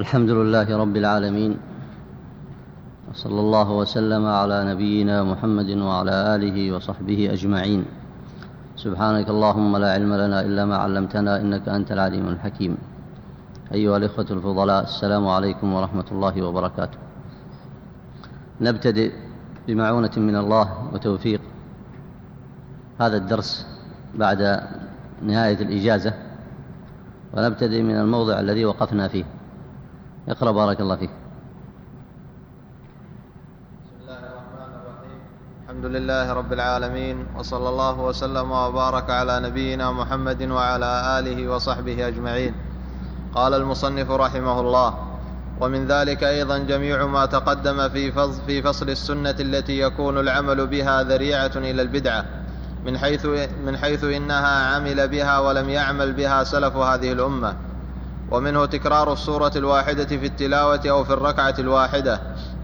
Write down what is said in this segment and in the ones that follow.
الحمد لله رب العالمين وصلى الله وسلم على نبينا محمد وعلى آله وصحبه أجمعين. سبحانك اللهم لا علم لنا إلا ما علمتنا إنك أنت العليم الحكيم. أيها الإخوة الفضلاء السلام عليكم ورحمة الله وبركاته. نبتدئ بمعونة من الله وتوفيق هذا الدرس بعد نهاية الإجازة ونبتدئ من الموضع الذي وقفنا فيه. اقرأ بارك الله فيك. بسم الله الرحمن الرحيم الحمد لله رب العالمين وصلى الله وسلم وبارك على نبينا محمد وعلى آله وصحبه أجمعين. قال المصنف رحمه الله ومن ذلك أيضا جميع ما تقدم في فصل, في فصل السنة التي يكون العمل بها ذريعة إلى البدعة من حيث, من حيث إنها عمل بها ولم يعمل بها سلف هذه الأمة. ومنه تكرار السورة الواحدة في التلاوة أو في الركعة الواحدة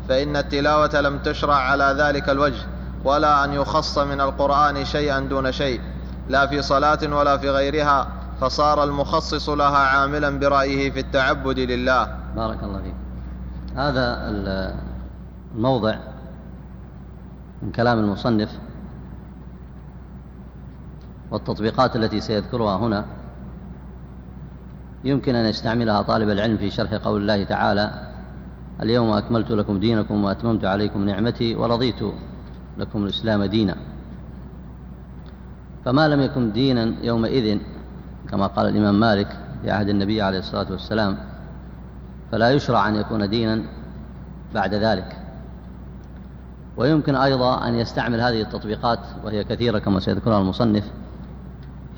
فإن التلاوة لم تشرع على ذلك الوجه ولا أن يخص من القرآن شيئا دون شيء لا في صلاة ولا في غيرها فصار المخصص لها عاملا برأيه في التعبد لله. بارك الله فيك. هذا الموضع من كلام المصنف والتطبيقات التي سيذكرها هنا. يمكن أن يستعملها طالب العلم في شرح قول الله تعالى اليوم أكملت لكم دينكم وأتممت عليكم نعمتي ورضيت لكم الإسلام دينا. فما لم يكن دينا يومئذ كما قال الإمام مالك في عهد النبي عليه الصلاة والسلام فلا يشرع أن يكون دينا بعد ذلك. ويمكن أيضا أن يستعمل هذه التطبيقات وهي كثيرة كما سيذكرها المصنف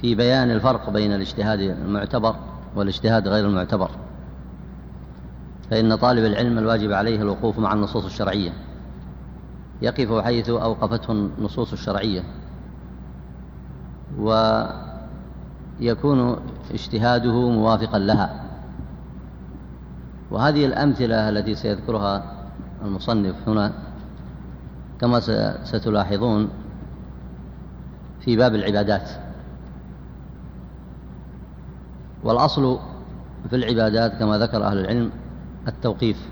في بيان الفرق بين الاجتهاد المعتبر والاجتهاد غير المعتبر. فإن طالب العلم الواجب عليه الوقوف مع النصوص الشرعية. يقف حيث أوقفته النصوص الشرعية. ويكون اجتهاده موافقا لها. وهذه الأمثلة التي سيذكرها المصنف هنا كما ستلاحظون في باب العبادات. والأصل في العبادات كما ذكر أهل العلم التوقيف.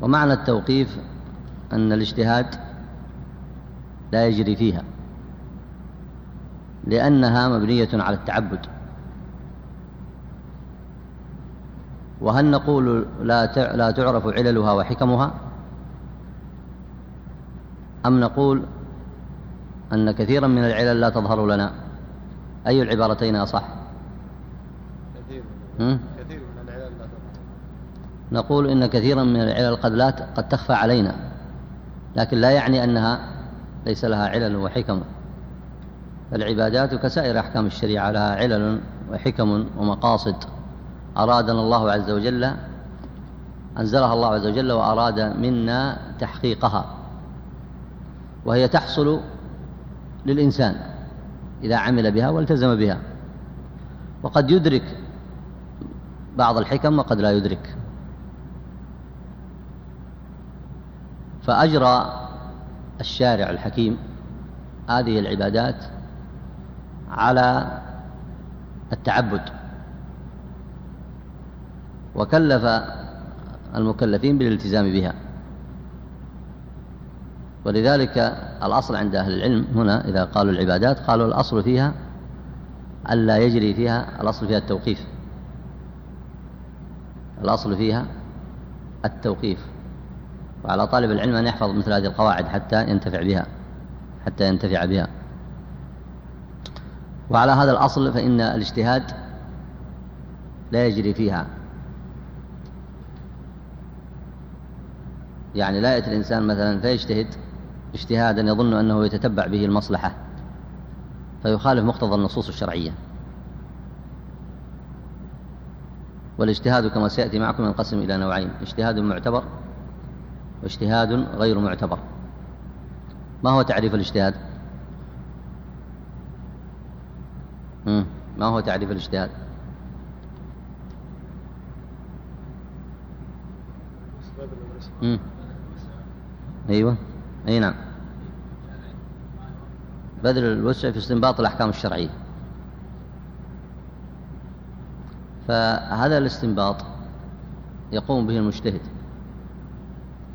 ومعنى التوقيف أن الاجتهاد لا يجري فيها لأنها مبنية على التعبد. وهل نقول لا لا تعرف عللها وحكمها؟ أم نقول أن كثيرا من العلل لا تظهر لنا؟ أي العبارتين أصح؟ كثير. كثير من العلل نقول إن كثيرا من العلل قد لا قد تخفى علينا لكن لا يعني أنها ليس لها علل وحكم. فالعبادات كسائر أحكام الشريعة لها علل وحكم ومقاصد. أرادنا الله عز وجل أنزلها الله عز وجل وأراد منا تحقيقها وهي تحصل للإنسان. إذا عمل بها والتزم بها. وقد يدرك بعض الحكم وقد لا يدرك. فأجرى الشارع الحكيم هذه العبادات على التعبد. وكلف المكلفين بالالتزام بها. ولذلك الأصل عند أهل العلم هنا إذا قالوا العبادات قالوا الأصل فيها ألا يجري فيها الأصل فيها التوقيف. الأصل فيها التوقيف. وعلى طالب العلم أن يحفظ مثل هذه القواعد حتى ينتفع بها حتى ينتفع بها. وعلى هذا الأصل فإن الاجتهاد لا يجري فيها. يعني لا يأتي الإنسان مثلا فيجتهد اجتهادا يظن أنه يتتبع به المصلحة فيخالف مقتضى النصوص الشرعية. والاجتهاد كما سيأتي معكم ينقسم إلى نوعين اجتهاد معتبر واجتهاد غير معتبر. ما هو تعريف الاجتهاد؟ ما هو تعريف الاجتهاد؟ أيوة. أي نعم. بذل الوسع في استنباط الأحكام الشرعية. فهذا الاستنباط يقوم به المجتهد.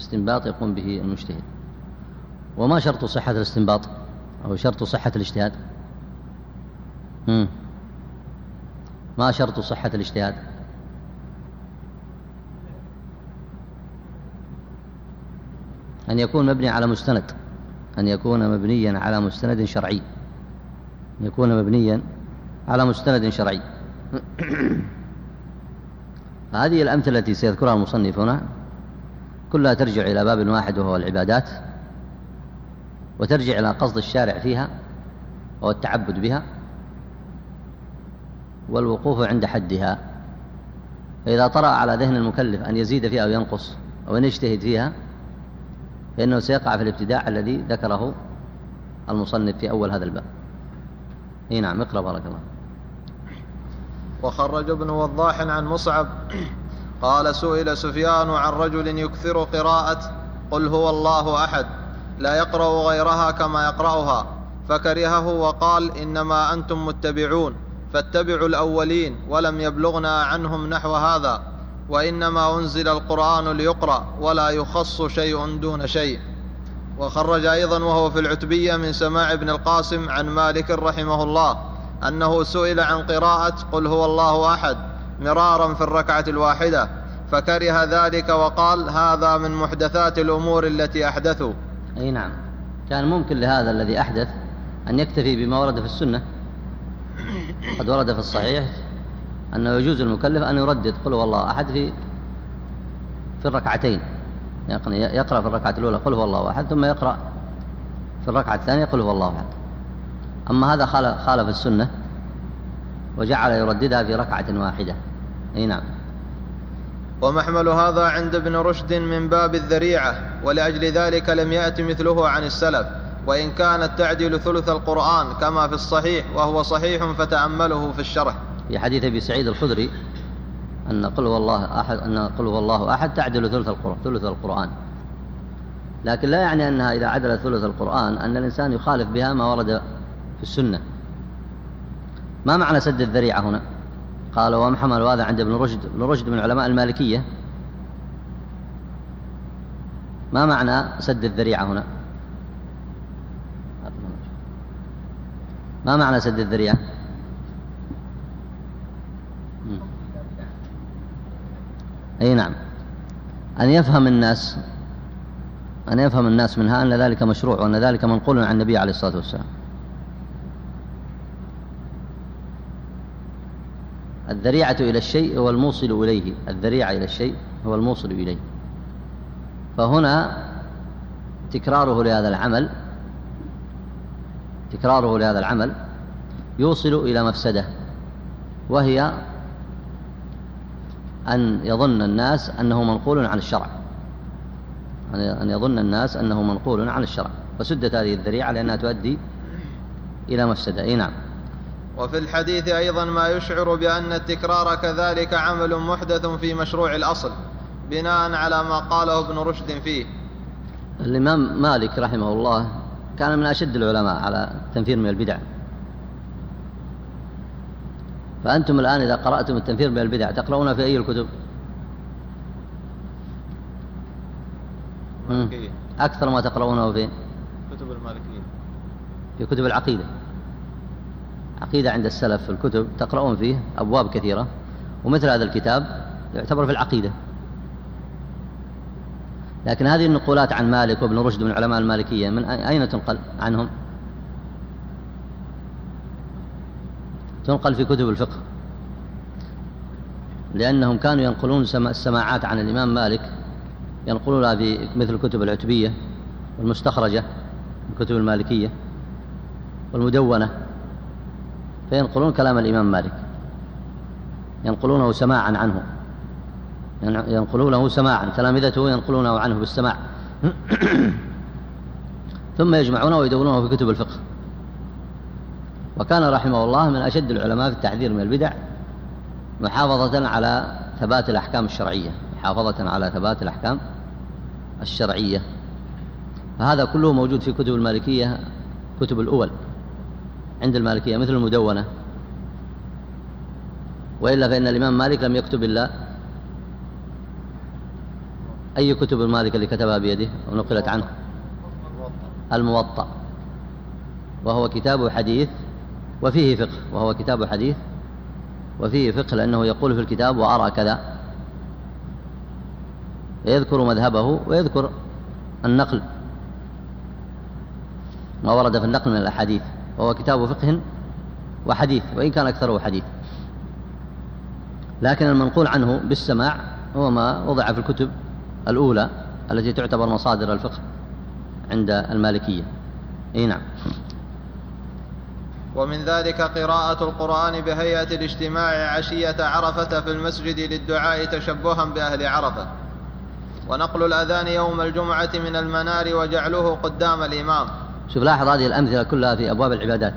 استنباط يقوم به المجتهد. وما شرط صحة الاستنباط؟ أو شرط صحة الاجتهاد؟ ما شرط صحة الاجتهاد؟ أن يكون مبني على مستند. أن يكون مبنيا على مستند شرعي. أن يكون مبنيا على مستند شرعي. هذه الأمثلة التي سيذكرها المصنف هنا كلها ترجع إلى باب واحد وهو العبادات وترجع إلى قصد الشارع فيها وهو التعبد بها والوقوف عند حدها. فإذا طرأ على ذهن المكلف أن يزيد فيها أو ينقص أو أن يجتهد فيها فإنه سيقع في الابتداع الذي ذكره المصنف في أول هذا الباب. إي نعم اقرأ بارك الله وخرج ابن وضاح عن مصعب قال سئل سفيان عن رجل يكثر قراءة قل هو الله أحد لا يقرأ غيرها كما يقرأها فكرهه وقال إنما أنتم متبعون فاتبعوا الأولين ولم يبلغنا عنهم نحو هذا. وإنما أنزل القرآن ليقرأ ولا يخص شيء دون شيء. وخرج أيضا وهو في العتبية من سماع ابن القاسم عن مالك رحمه الله أنه سئل عن قراءة قل هو الله أحد مرارا في الركعة الواحدة فكره ذلك وقال هذا من محدثات الأمور التي أحدثوا أي نعم. كان ممكن لهذا الذي أحدث أن يكتفي بما ورد في السنة. قد ورد في الصحيح. أنه يجوز المكلف أن يردد. قل هو الله أحد في في الركعتين. يقرأ في الركعة الأولى قل هو الله أحد ثم يقرأ في الركعة الثانية قل هو الله أحد. أما هذا خالف السنة وجعل يرددها في ركعة واحدة. أي نعم. ومحمل هذا عند ابن رشد من باب الذريعة ولأجل ذلك لم يأت مثله عن السلف. وإن كانت تعدل ثلث القرآن كما في الصحيح وهو صحيح فتأمله في الشرح. في حديث أبي سعيد الخدري أن قل هو الله أحد أن قل هو الله أحد تعدل ثلث القرآن ثلث القرآن. لكن لا يعني أنها إذا عدل ثلث القرآن أن الإنسان يخالف بها ما ورد في السنة. ما معنى سد الذريعة هنا؟ قال ومحمل هذا عند ابن رشد ابن رشد من علماء المالكية. ما معنى سد الذريعة هنا؟ ما معنى سد الذريعة؟ أي نعم. أن يفهم الناس أن يفهم الناس منها أن ذلك مشروع وأن ذلك منقول عن النبي عليه الصلاة والسلام. الذريعة إلى الشيء هو الموصل إليه. الذريعة إلى الشيء هو الموصل إليه. فهنا تكراره لهذا العمل تكراره لهذا العمل يوصل إلى مفسدة وهي أن يظن الناس أنه منقول عن الشرع. أن يظن الناس أنه منقول عن الشرع. فسدت هذه الذريعة لأنها تؤدي إلى مفسدة. أي نعم. وفي الحديث أيضا ما يشعر بأن التكرار كذلك عمل محدث في مشروع الأصل بناء على ما قاله ابن رشد فيه. الإمام مالك رحمه الله كان من أشد العلماء على التنفير من البدع. فأنتم الآن إذا قرأتم التنفير من البدع تقرؤون في أي الكتب؟ المالكية. أكثر ما تقرؤونه في؟ كتب المالكية. في كتب العقيدة. عقيدة عند السلف في الكتب تقرؤون فيه أبواب كثيرة ومثل هذا الكتاب يعتبر في العقيدة. لكن هذه النقولات عن مالك وابن رشد من علماء المالكية من أين تنقل عنهم؟ تنقل في كتب الفقه. لأنهم كانوا ينقلون السماعات عن الإمام مالك ينقلونها مثل الكتب العتبية والمستخرجة الكتب المالكية والمدونة فينقلون كلام الإمام مالك. ينقلونه سماعا عنه. ينقلونه سماعا تلامذته ينقلونه عنه بالسماع. ثم يجمعونه ويدونونه في كتب الفقه. وكان رحمه الله من أشد العلماء في التحذير من البدع محافظة على ثبات الأحكام الشرعية محافظة على ثبات الأحكام الشرعية. فهذا كله موجود في كتب المالكية كتب الأول عند المالكية مثل المدونة. وإلا فإن الإمام مالك لم يكتب إلا أي كتب مالك اللي كتبها بيده ونقلت عنه. الموطأ. وهو كتاب حديث وفيه فقه وهو كتاب حديث وفيه فقه لأنه يقول في الكتاب وأرى كذا. يذكر مذهبه ويذكر النقل ما ورد في النقل من الأحاديث وهو كتاب فقه وحديث وإن كان أكثره حديث. لكن المنقول عنه بالسماع هو ما وضع في الكتب الأولى التي تعتبر مصادر الفقه عند المالكية. أي نعم. ومن ذلك قراءة القرآن بهيئة الاجتماع عشية عرفة في المسجد للدعاء تشبها بأهل عرفة. ونقل الأذان يوم الجمعة من المنار وجعله قدام الإمام. شوف لاحظ هذه الأمثلة كلها في أبواب العبادات.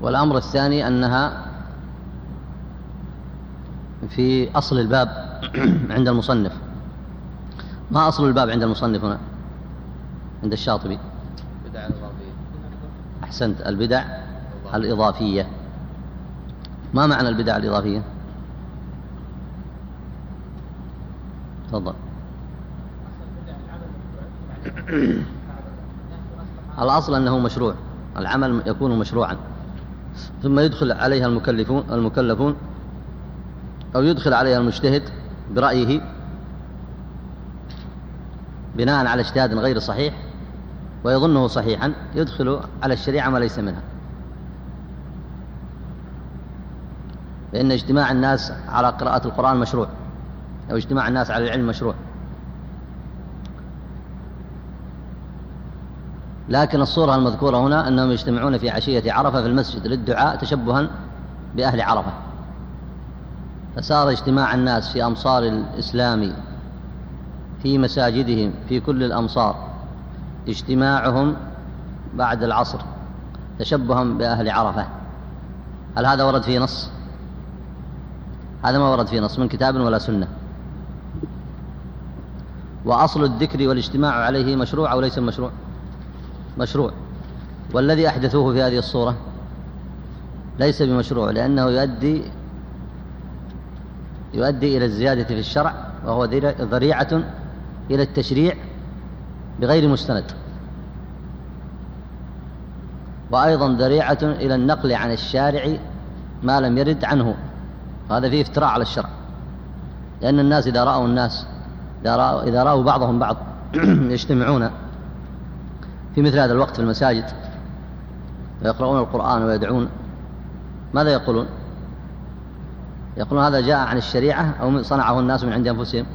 والأمر الثاني أنها في أصل الباب عند المصنف. ما أصل الباب عند المصنف هنا؟ عند الشاطبي. بدع الإضافية. أحسنت. البدع الإضافية. ما معنى البدع الإضافية؟ تفضل. الأصل أنه مشروع. العمل يكون مشروعا. ثم يدخل عليها المكلفون المكلفون أو يدخل عليها المجتهد برأيه بناء على اجتهاد غير صحيح ويظنه صحيحا يدخل على الشريعة ما ليس منها. لأن اجتماع الناس على قراءة القرآن مشروع أو اجتماع الناس على العلم مشروع. لكن الصورة المذكورة هنا أنهم يجتمعون في عشية عرفة في المسجد للدعاء تشبها بأهل عرفة. فصار اجتماع الناس في أمصار الإسلام في مساجدهم في كل الأمصار اجتماعهم بعد العصر تشبها بأهل عرفة. هل هذا ورد فيه نص؟ هذا ما ورد فيه نص من كتاب ولا سنة. وأصل الذكر والاجتماع عليه مشروع أو ليس مشروع؟ مشروع. والذي أحدثوه في هذه الصورة ليس بمشروع لأنه يؤدي يؤدي إلى الزيادة في الشرع وهو ذريعة إلى التشريع بغير مستند. وأيضا ذريعة إلى النقل عن الشارع ما لم يرد عنه. هذا فيه افتراء على الشرع. لأن الناس إذا رأوا الناس إذا رأوا, إذا رأوا بعضهم بعض يجتمعون في مثل هذا الوقت في المساجد ويقرؤون القرآن ويدعون ماذا يقولون؟ يقولون هذا جاء عن الشريعة أو صنعه الناس من عند أنفسهم.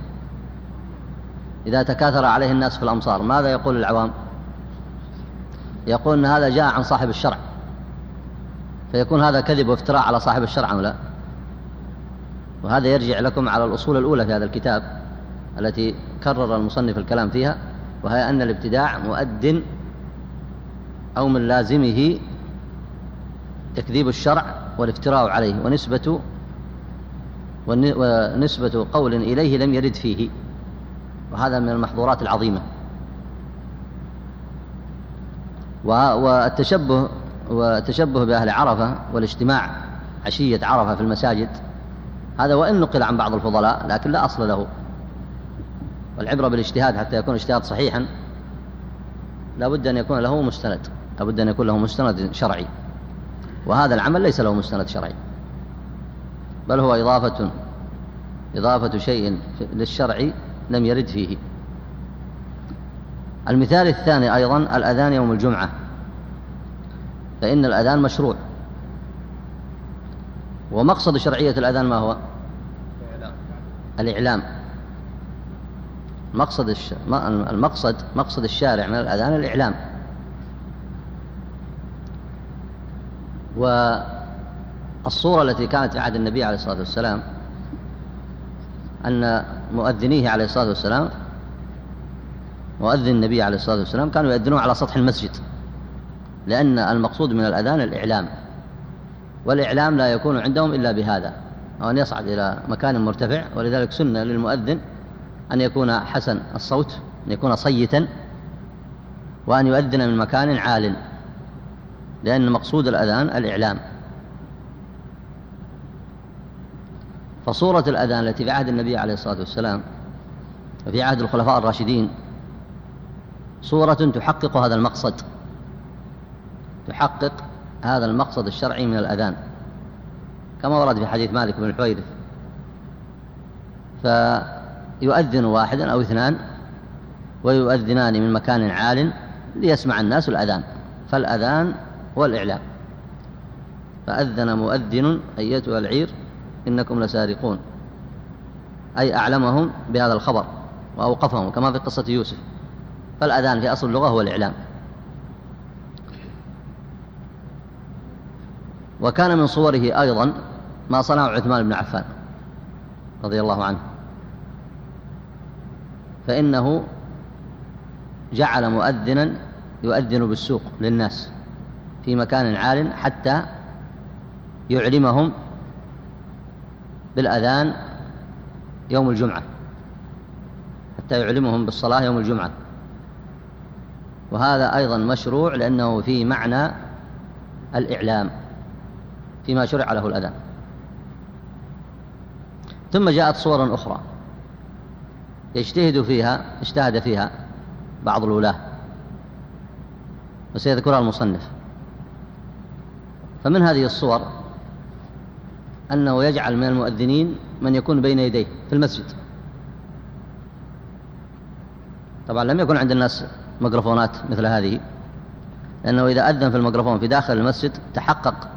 إذا تكاثر عليه الناس في الأمصار ماذا يقول العوام؟ يقول أن هذا جاء عن صاحب الشرع. فيكون هذا كذب وافتراء على صاحب الشرع أو لا؟ وهذا يرجع لكم على الأصول الأولى في هذا الكتاب التي كرر المصنف الكلام فيها وهي أن الابتداع مؤد أو من لازمه تكذيب الشرع والافتراء عليه ونسبة ونسبة قول إليه لم يرد فيه. وهذا من المحظورات العظيمة. والتشبه والتشبه بأهل عرفة والاجتماع عشية عرفة في المساجد هذا وإن نقل عن بعض الفضلاء لكن لا أصل له. والعبرة بالاجتهاد حتى يكون اجتهاد صحيحا لا بد أن يكون له مستند لا بد أن يكون له مستند شرعي. وهذا العمل ليس له مستند شرعي. بل هو إضافة إضافة شيء للشرع لم يرد فيه. المثال الثاني أيضا الأذان يوم الجمعة. فإن الأذان مشروع. ومقصد شرعية الأذان ما هو؟ الإعلام. مقصد الش... المقصد مقصد الشارع من الأذان الإعلام. والصورة التي كانت في عهد النبي عليه الصلاة والسلام أن مؤذنيه عليه الصلاة والسلام مؤذن النبي عليه الصلاة والسلام كانوا يؤذنون على سطح المسجد لأن المقصود من الأذان الإعلام والإعلام لا يكون عندهم إلا بهذا أو أن يصعد إلى مكان مرتفع ولذلك سنة للمؤذن أن يكون حسن الصوت أن يكون صيتا وأن يؤذن من مكان عال لأن مقصود الأذان الإعلام. فصورة الأذان التي في عهد النبي عليه الصلاة والسلام وفي عهد الخلفاء الراشدين صورة تحقق هذا المقصد تحقق هذا المقصد الشرعي من الأذان. كما ورد في حديث مالك بن الحويرث فيؤذن واحدا أو اثنان ويؤذنان من مكان عال ليسمع الناس الأذان فالأذان هو الإعلام. فأذن مؤذن أيتها العير إنكم لسارقون. أي أعلمهم بهذا الخبر وأوقفهم كما في قصة يوسف. فالأذان في أصل اللغة هو الإعلام. وكان من صوره أيضا ما صنعه عثمان بن عفان رضي الله عنه. فإنه جعل مؤذنا يؤذن بالسوق للناس في مكان عال حتى يعلمهم بالأذان يوم الجمعة حتى يعلمهم بالصلاة يوم الجمعة. وهذا أيضا مشروع لأنه في معنى الإعلام فيما شرع له الأذان. ثم جاءت صور أخرى يجتهد فيها اجتهد فيها بعض الولاة وسيذكرها المصنف. فمن هذه الصور أنه يجعل من المؤذنين من يكون بين يديه في المسجد. طبعا لم يكن عند الناس ميكروفونات مثل هذه لأنه إذا أذن في الميكروفون في داخل المسجد تحقق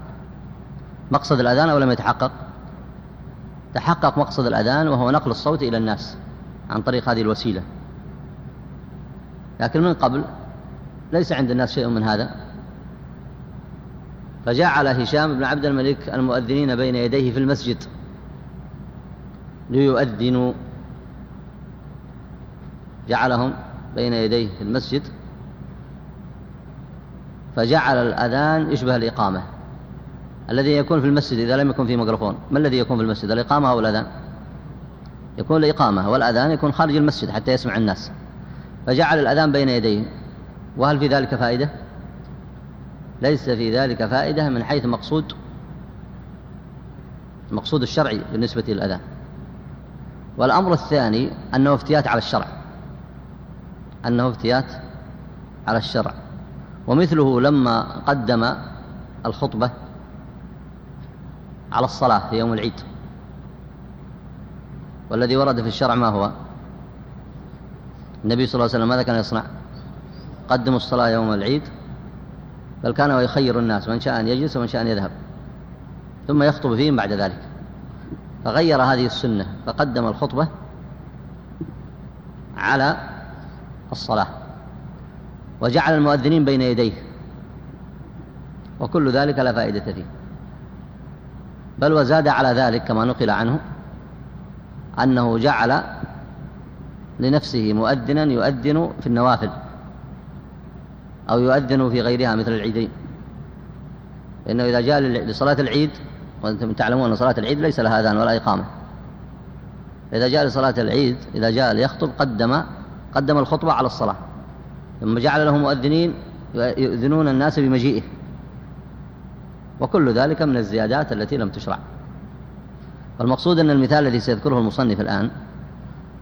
مقصد الأذان أو لم يتحقق؟ تحقق مقصد الأذان وهو نقل الصوت إلى الناس عن طريق هذه الوسيلة. لكن من قبل ليس عند الناس شيء من هذا. فجعل هشام بن عبد الملك المؤذنين بين يديه في المسجد ليؤذنوا. جعلهم بين يديه في المسجد. فجعل الأذان يشبه الإقامة. الذي يكون في المسجد إذا لم يكن في ميكروفون. ما الذي يكون في المسجد؟ الإقامة أو الأذان؟ يكون الإقامة والأذان يكون خارج المسجد حتى يسمع الناس. فجعل الأذان بين يديه. وهل في ذلك فائدة؟ ليس في ذلك فائدة من حيث مقصود المقصود الشرعي بالنسبة للأذان والأمر الثاني أنه افتيات على الشرع. أنه افتيات على الشرع. ومثله لما قدم الخطبة على الصلاة في يوم العيد. والذي ورد في الشرع ما هو؟ النبي صلى الله عليه وسلم ماذا كان يصنع؟ قدموا الصلاة يوم العيد. بل كان يخير الناس من شاء أن يجلس ومن شاء أن يذهب. ثم يخطب فيهم بعد ذلك. فغير هذه السنة فقدم الخطبة على الصلاة وجعل المؤذنين بين يديه وكل ذلك لا فائدة فيه. بل وزاد على ذلك كما نقل عنه أنه جعل لنفسه مؤذنا يؤذن في النوافل. أو يؤذن في غيرها مثل العيدين. لأنه إذا جاء لصلاة العيد وأنتم تعلمون أن صلاة العيد ليس لها أذان ولا إقامة. إذا جاء لصلاة العيد إذا جاء ليخطب قدم قدم الخطبة على الصلاة. ثم جعل له مؤذنين يؤذنون الناس بمجيئه. وكل ذلك من الزيادات التي لم تشرع. والمقصود أن المثال الذي سيذكره المصنف الآن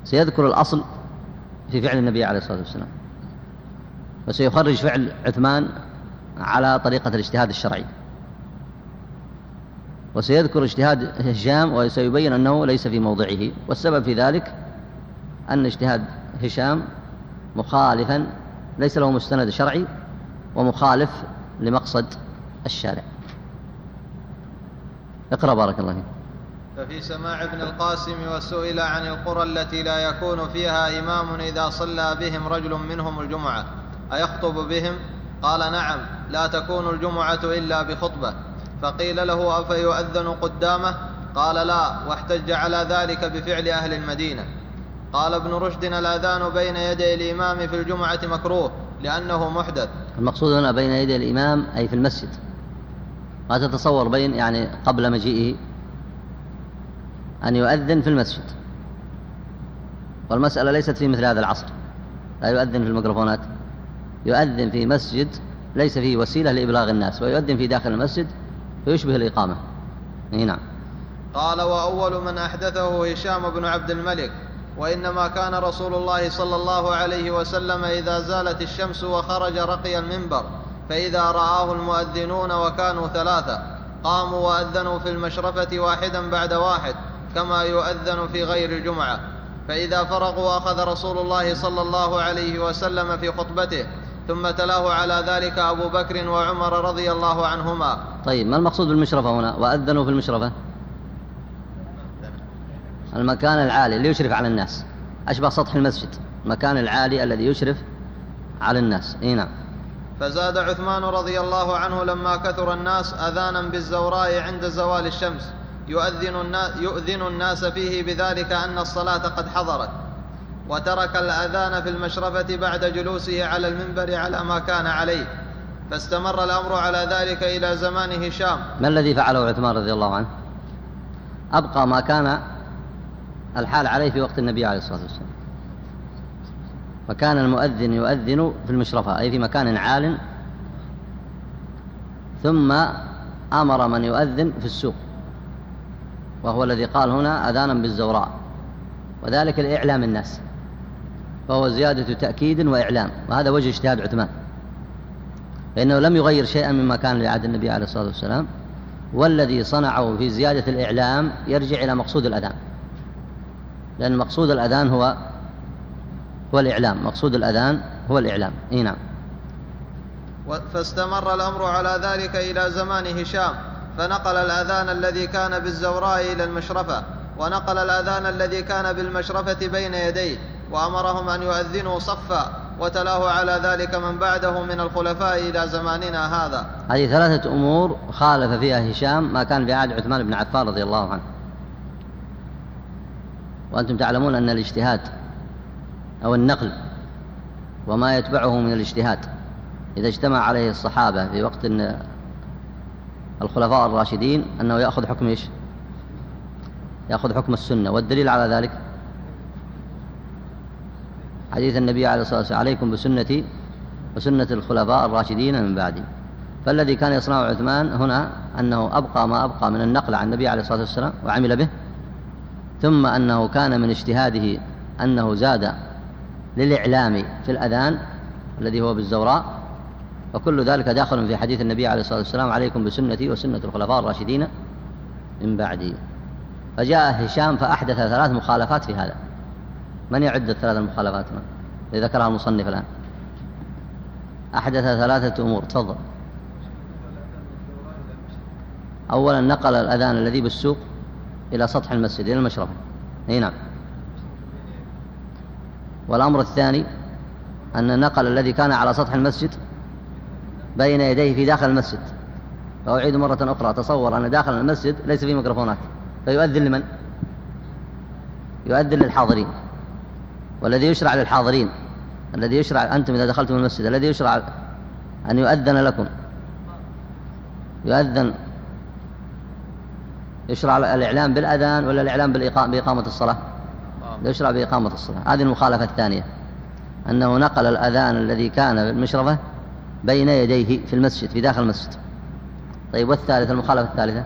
سيذكر الأصل في فعل النبي عليه الصلاة والسلام. وسيخرج فعل عثمان على طريقة الاجتهاد الشرعي. وسيذكر اجتهاد هشام وسيبين أنه ليس في موضعه. والسبب في ذلك أن اجتهاد هشام مخالفا ليس له مستند شرعي ومخالف لمقصد الشارع. اقرأ بارك الله فيك. ففي سماع ابن القاسم وسئل عن القرى التي لا يكون فيها إمام إذا صلى بهم رجل منهم الجمعة. أيخطب بهم؟ قال نعم لا تكون الجمعة إلا بخطبة. فقيل له أفيؤذن قدامه؟ قال لا واحتج على ذلك بفعل أهل المدينة. قال ابن رشد الأذان بين يدي الإمام في الجمعة مكروه لأنه محدث. المقصود هنا بين يدي الإمام أي في المسجد. ما تتصور بين يعني قبل مجيئه أن يؤذن في المسجد. والمسألة ليست في مثل هذا العصر. لا يؤذن في الميكروفونات. يؤذن في مسجد ليس فيه وسيلة لإبلاغ الناس ويؤذن في داخل المسجد فيشبه الإقامة. نعم. قال وأول من أحدثه هشام بن عبد الملك وإنما كان رسول الله صلى الله عليه وسلم إذا زالت الشمس وخرج رقي المنبر فإذا رآه المؤذنون وكانوا ثلاثة قاموا وأذنوا في المشرفة واحدا بعد واحد كما يؤذن في غير الجمعة. فإذا فرغوا أخذ رسول الله صلى الله عليه وسلم في خطبته ثم تلاه على ذلك أبو بكر وعمر رضي الله عنهما. طيب ما المقصود بالمشرفة هنا؟ وأذنوا في المشرفة؟ المكان العالي اللي يشرف على الناس. أشبه سطح المسجد المكان العالي الذي يشرف على الناس. إي نعم. فزاد عثمان رضي الله عنه لما كثر الناس أذانا بالزوراء عند زوال الشمس. يؤذن الناس, يؤذن الناس فيه بذلك أن الصلاة قد حضرت. وترك الأذان في المشرفة بعد جلوسه على المنبر على ما كان عليه فاستمر الأمر على ذلك إلى زمان هشام. ما الذي فعله عثمان رضي الله عنه؟ أبقى ما كان الحال عليه في وقت النبي عليه الصلاة والسلام. فكان المؤذن يؤذن في المشرفة أي في مكان عال. ثم أمر من يؤذن في السوق وهو الذي قال هنا أذانا بالزوراء وذلك لإعلام الناس. فهو زيادة تأكيد وإعلام وهذا وجه اجتهاد عثمان. فإنه لم يغير شيئا مما كان لعهد النبي عليه الصلاة والسلام والذي صنعه في زيادة الإعلام يرجع إلى مقصود الأذان. لأن مقصود الأذان هو هو الإعلام مقصود الأذان هو الإعلام. أي نعم. فاستمر الأمر على ذلك إلى زمان هشام فنقل الأذان الذي كان بالزوراء إلى المشرفة ونقل الأذان الذي كان بالمشرفة بين يديه. وأمرهم أن يؤذنوا صفا وتلاه على ذلك من بعده من الخلفاء إلى زماننا هذا. هذه ثلاثة أمور خالف فيها هشام ما كان في عهد عثمان بن عفان رضي الله عنه. وأنتم تعلمون أن الاجتهاد أو النقل وما يتبعه من الاجتهاد إذا اجتمع عليه الصحابة في وقت الخلفاء الراشدين أنه يأخذ حكم إيش؟ يأخذ حكم السنة. والدليل على ذلك حديث النبي عليه الصلاة والسلام عليكم بسنتي وسنة الخلفاء الراشدين من بعدي. فالذي كان يصنعه عثمان هنا أنه أبقى ما أبقى من النقل عن النبي عليه الصلاة والسلام وعمل به ثم أنه كان من اجتهاده أنه زاد للإعلام في الأذان الذي هو بالزوراء وكل ذلك داخل في حديث النبي عليه الصلاة والسلام عليكم بسنتي وسنة الخلفاء الراشدين من بعدي. فجاء هشام فأحدث ثلاث مخالفات في هذا. من يعد الثلاث المخالفات؟ الذي ذكرها المصنف الآن. أحدث ثلاثة أمور. تفضل. أولا نقل الأذان الذي بالسوق إلى سطح المسجد إلى المشرفة أي نعم. والأمر الثاني أن النقل الذي كان على سطح المسجد بين يديه في داخل المسجد. وأعيد مرة أخرى. تصور أن داخل المسجد ليس فيه ميكروفونات. فيؤذن لمن؟ يؤذن للحاضرين. والذي يشرع للحاضرين الذي يشرع أنتم إذا دخلتم المسجد الذي يشرع أن يؤذن لكم. يؤذن. يشرع الإعلام بالأذان ولا الإعلام بإقامة الصلاة. يشرع بإقامة الصلاة. هذه المخالفة الثانية أنه نقل الأذان الذي كان بالمشرفة بين يديه في المسجد في داخل المسجد. طيب والثالثة المخالفة الثالثة؟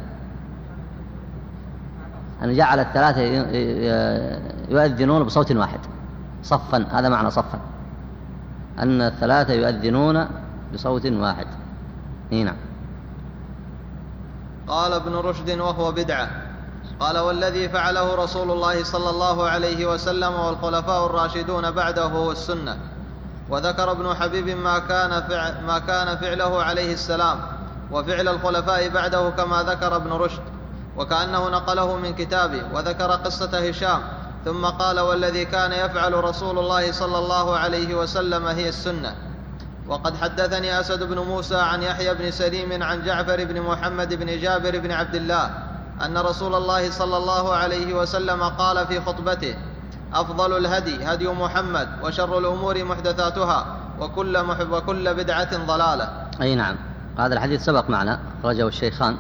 أن جعل الثلاثة يؤذنون بصوت واحد. صفا هذا معنى صفا. أن الثلاثة يؤذنون بصوت واحد. نعم. قال ابن رشد وهو بدعة. قال والذي فعله رسول الله صلى الله عليه وسلم والخلفاء الراشدون بعده هو السنة وذكر ابن حبيب ما كان ما كان فعله عليه السلام. وفعل الخلفاء بعده كما ذكر ابن رشد. وكأنه نقله من كتابه. وذكر قصة هشام. ثم قال والذي كان يفعل رسول الله صلى الله عليه وسلم هي السنة. وقد حدثني أسد بن موسى عن يحيى بن سليم عن جعفر بن محمد بن جابر بن عبد الله أن رسول الله صلى الله عليه وسلم قال في خطبته أفضل الهدي هدي محمد وشر الأمور محدثاتها وكل وكل بدعة ضلالة. أي نعم. هذا الحديث سبق معنا رجه الشيخان.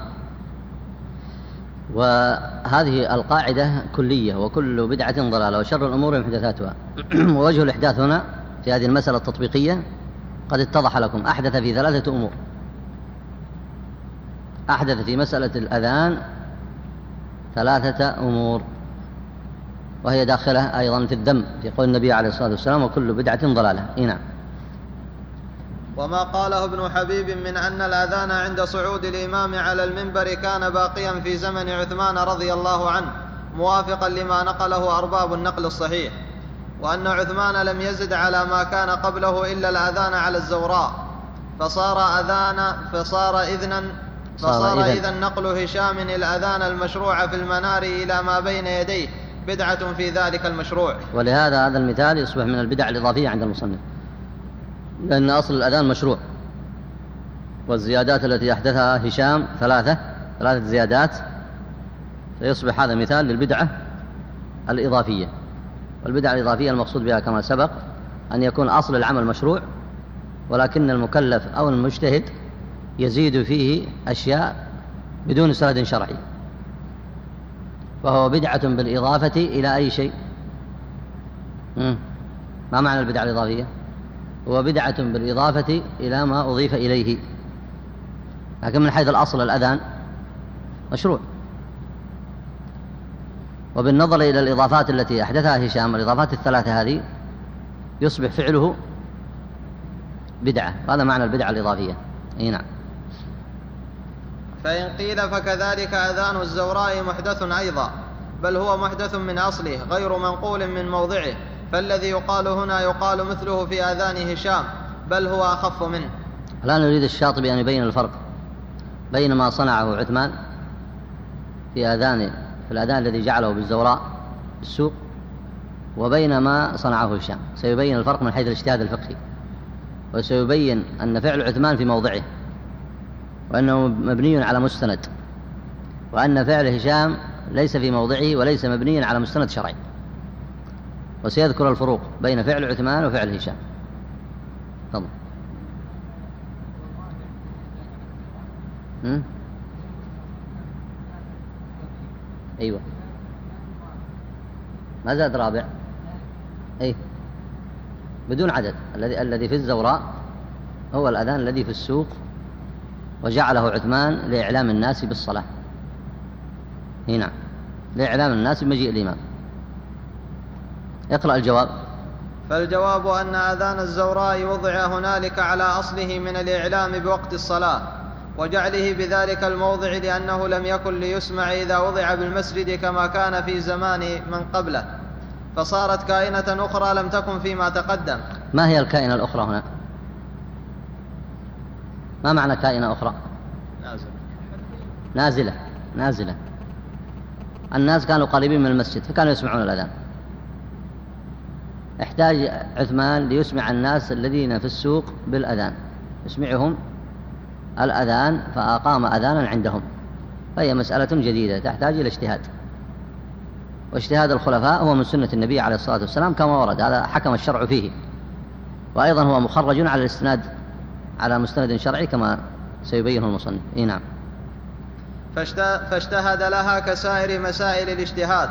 وهذه القاعدة كلية وكل بدعة ضلالة وشر الأمور محدثاتها. ووجه الإحداث هنا في هذه المسألة التطبيقية. قد اتضح لكم أحدث في ثلاثة أمور. أحدث في مسألة الأذان ثلاثة أمور. وهي داخلة أيضا في الذم في قول النبي عليه الصلاة والسلام وكل بدعة ضلالة. إيه نعم. وما قاله ابن حبيب من أن الأذان عند صعود الإمام على المنبر كان باقيا في زمن عثمان رضي الله عنه موافقا لما نقله أرباب النقل الصحيح. وأن عثمان لم يزد على ما كان قبله إلا الأذان على الزوراء. فصار أذان فصار إذنا فصار إذا نقل هشام الأذان المشروع في المنار إلى ما بين يديه بدعة في ذلك المشروع. ولهذا هذا المثال يصبح من البدع الإضافية عند المصنف. لأن أصل الأذان مشروع. والزيادات التي أحدثها هشام ثلاثة ثلاثة زيادات. فيصبح هذا مثال للبدعة الإضافية. والبدعة الإضافية المقصود بها كما سبق أن يكون أصل العمل مشروع ولكن المكلف أو المجتهد يزيد فيه أشياء بدون سند شرعي. وهو بدعة بالإضافة إلى أي شيء؟ ما معنى البدعة الإضافية؟ هو بدعة بالإضافة إلى ما أضيف إليه. لكن من حيث الأصل الأذان مشروع. وبالنظر إلى الإضافات التي أحدثها هشام الإضافات الثلاثة هذه يصبح فعله بدعة. هذا معنى البدعة الإضافية. أي نعم. فإن قيل فكذلك أذان الزوراء محدث أيضا بل هو محدث من أصله غير منقول من موضعه. فالذي يقال هنا يقال مثله في آذان هشام بل هو أخف منه. الآن يريد الشاطبي أن يبين الفرق بين ما صنعه عثمان في آذان في الأذان الذي جعله بالزوراء بالسوق وبين ما صنعه هشام. سيبين الفرق من حيث الاجتهاد الفقهي وسيبين أن فعل عثمان في موضعه وأنه مبني على مستند وأن فعل هشام ليس في موضعه وليس مبنيا على مستند شرعي. وسيذكر الفروق بين فعل عثمان وفعل هشام. تفضل. أيوة. ما زاد رابع. أي. بدون عدد. الذي الذي في الزوراء هو الأذان الذي في السوق وجعله عثمان لإعلام الناس بالصلاة. هنا. لإعلام الناس بمجيء الإمام. اقرأ الجواب. فالجواب أن أذان الزوراء وضع هنالك على أصله من الإعلام بوقت الصلاة وجعله بذلك الموضع لأنه لم يكن ليسمع إذا وضع بالمسجد كما كان في زمان من قبله. فصارت كائنة أخرى لم تكن فيما تقدم. ما هي الكائنة الأخرى هنا؟ ما معنى كائنة أخرى؟ نازلة. نازلة. نازلة. الناس كانوا قريبين من المسجد فكانوا يسمعون الأذان. احتاج عثمان ليسمع الناس الذين في السوق بالأذان. يسمعهم الأذان فأقام أذانا عندهم. فهي مسألة جديدة تحتاج إلى اجتهاد. واجتهاد الخلفاء هو من سنة النبي عليه الصلاة والسلام كما ورد هذا حكم الشرع فيه. وأيضا هو مخرج على الاستناد على مستند شرعي كما سيبينه المصنف. إيه نعم. فاجتهد لها كسائر مسائل الاجتهاد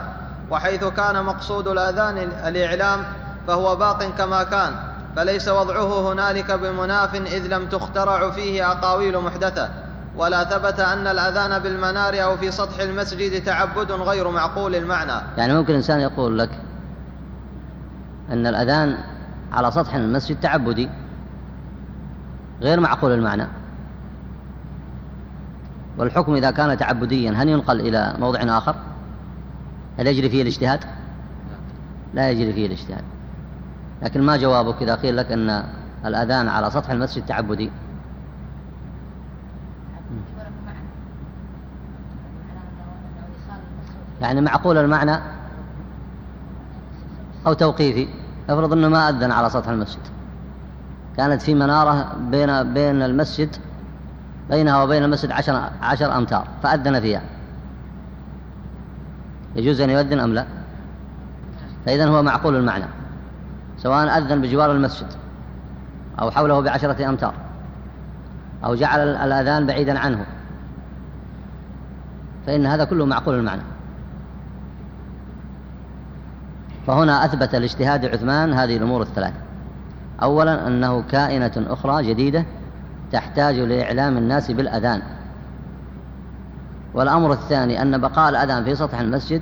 وحيث كان مقصود الأذان الإعلام فهو باق كما كان فليس وضعه هنالك بمناف إذ لم تخترع فيه أقاويل محدثة. ولا ثبت أن الأذان بالمنار أو في سطح المسجد تعبد غير معقول المعنى. يعني ممكن إنسان يقول لك أن الأذان على سطح المسجد تعبدي غير معقول المعنى. والحكم إذا كان تعبديا هل ينقل إلى موضع آخر؟ هل يجري فيه الاجتهاد؟ لا يجري فيه الاجتهاد. لكن ما جوابك إذا قيل لك أن الأذان على سطح المسجد تعبدي. يعني معقول المعنى؟ أو توقيفي. افرض أنه ما أذن على سطح المسجد. كانت في منارة بين بين المسجد بينها وبين المسجد عشر, عشر أمتار فأذن فيها. يجوز أن يؤذن أم لا؟ فإذا هو معقول المعنى. سواء أذن بجوار المسجد أو حوله بعشرة أمتار أو جعل الأذان بعيدا عنه. فإن هذا كله معقول المعنى. فهنا أثبت الاجتهاد عثمان هذه الأمور الثلاث أولا أنه كائنة أخرى جديدة تحتاج لإعلام الناس بالأذان. والأمر الثاني أن بقاء الأذان في سطح المسجد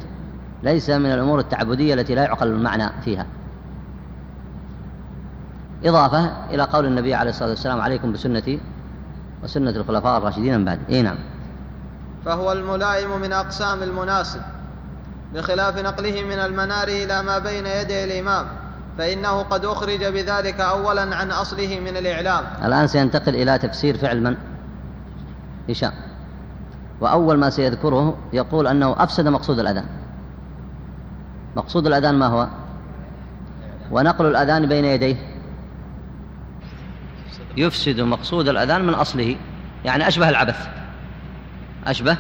ليس من الأمور التعبدية التي لا يعقل المعنى فيها. إضافة إلى قول النبي عليه الصلاة والسلام عليكم بسنتي وسنة الخلفاء الراشدين من بعد. إيه نعم. فهو الملائم من أقسام المناسب بخلاف نقله من المنار إلى ما بين يدي الإمام فإنه قد أخرج بذلك أولا عن أصله من الإعلام. الآن سينتقل إلى تفسير فعل من؟ هشام وأول ما سيذكره يقول أنه أفسد مقصود الأذان. مقصود الأذان ما هو؟ ونقل الأذان بين يديه. يفسد مقصود الأذان من أصله. يعني أشبه العبث. أشبه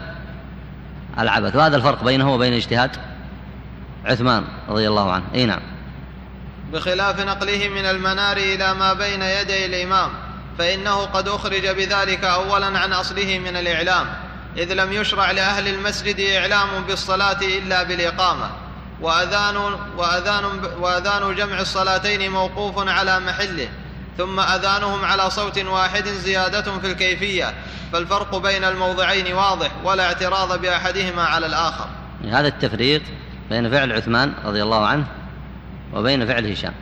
العبث. وهذا الفرق بينه وبين اجتهاد عثمان رضي الله عنه. أي نعم. بخلاف نقله من المنار إلى ما بين يدي الإمام فإنه قد أخرج بذلك أولا عن أصله من الإعلام إذ لم يشرع لأهل المسجد إعلام بالصلاة إلا بالإقامة. وأذان, وأذان, وأذان جمع الصلاتين موقوف على محله. ثم أذانهم على صوت واحد زيادة في الكيفية فالفرق بين الموضعين واضح ولا اعتراض بأحدهما على الآخر. هذا التفريق بين فعل عثمان رضي الله عنه وبين فعل هشام.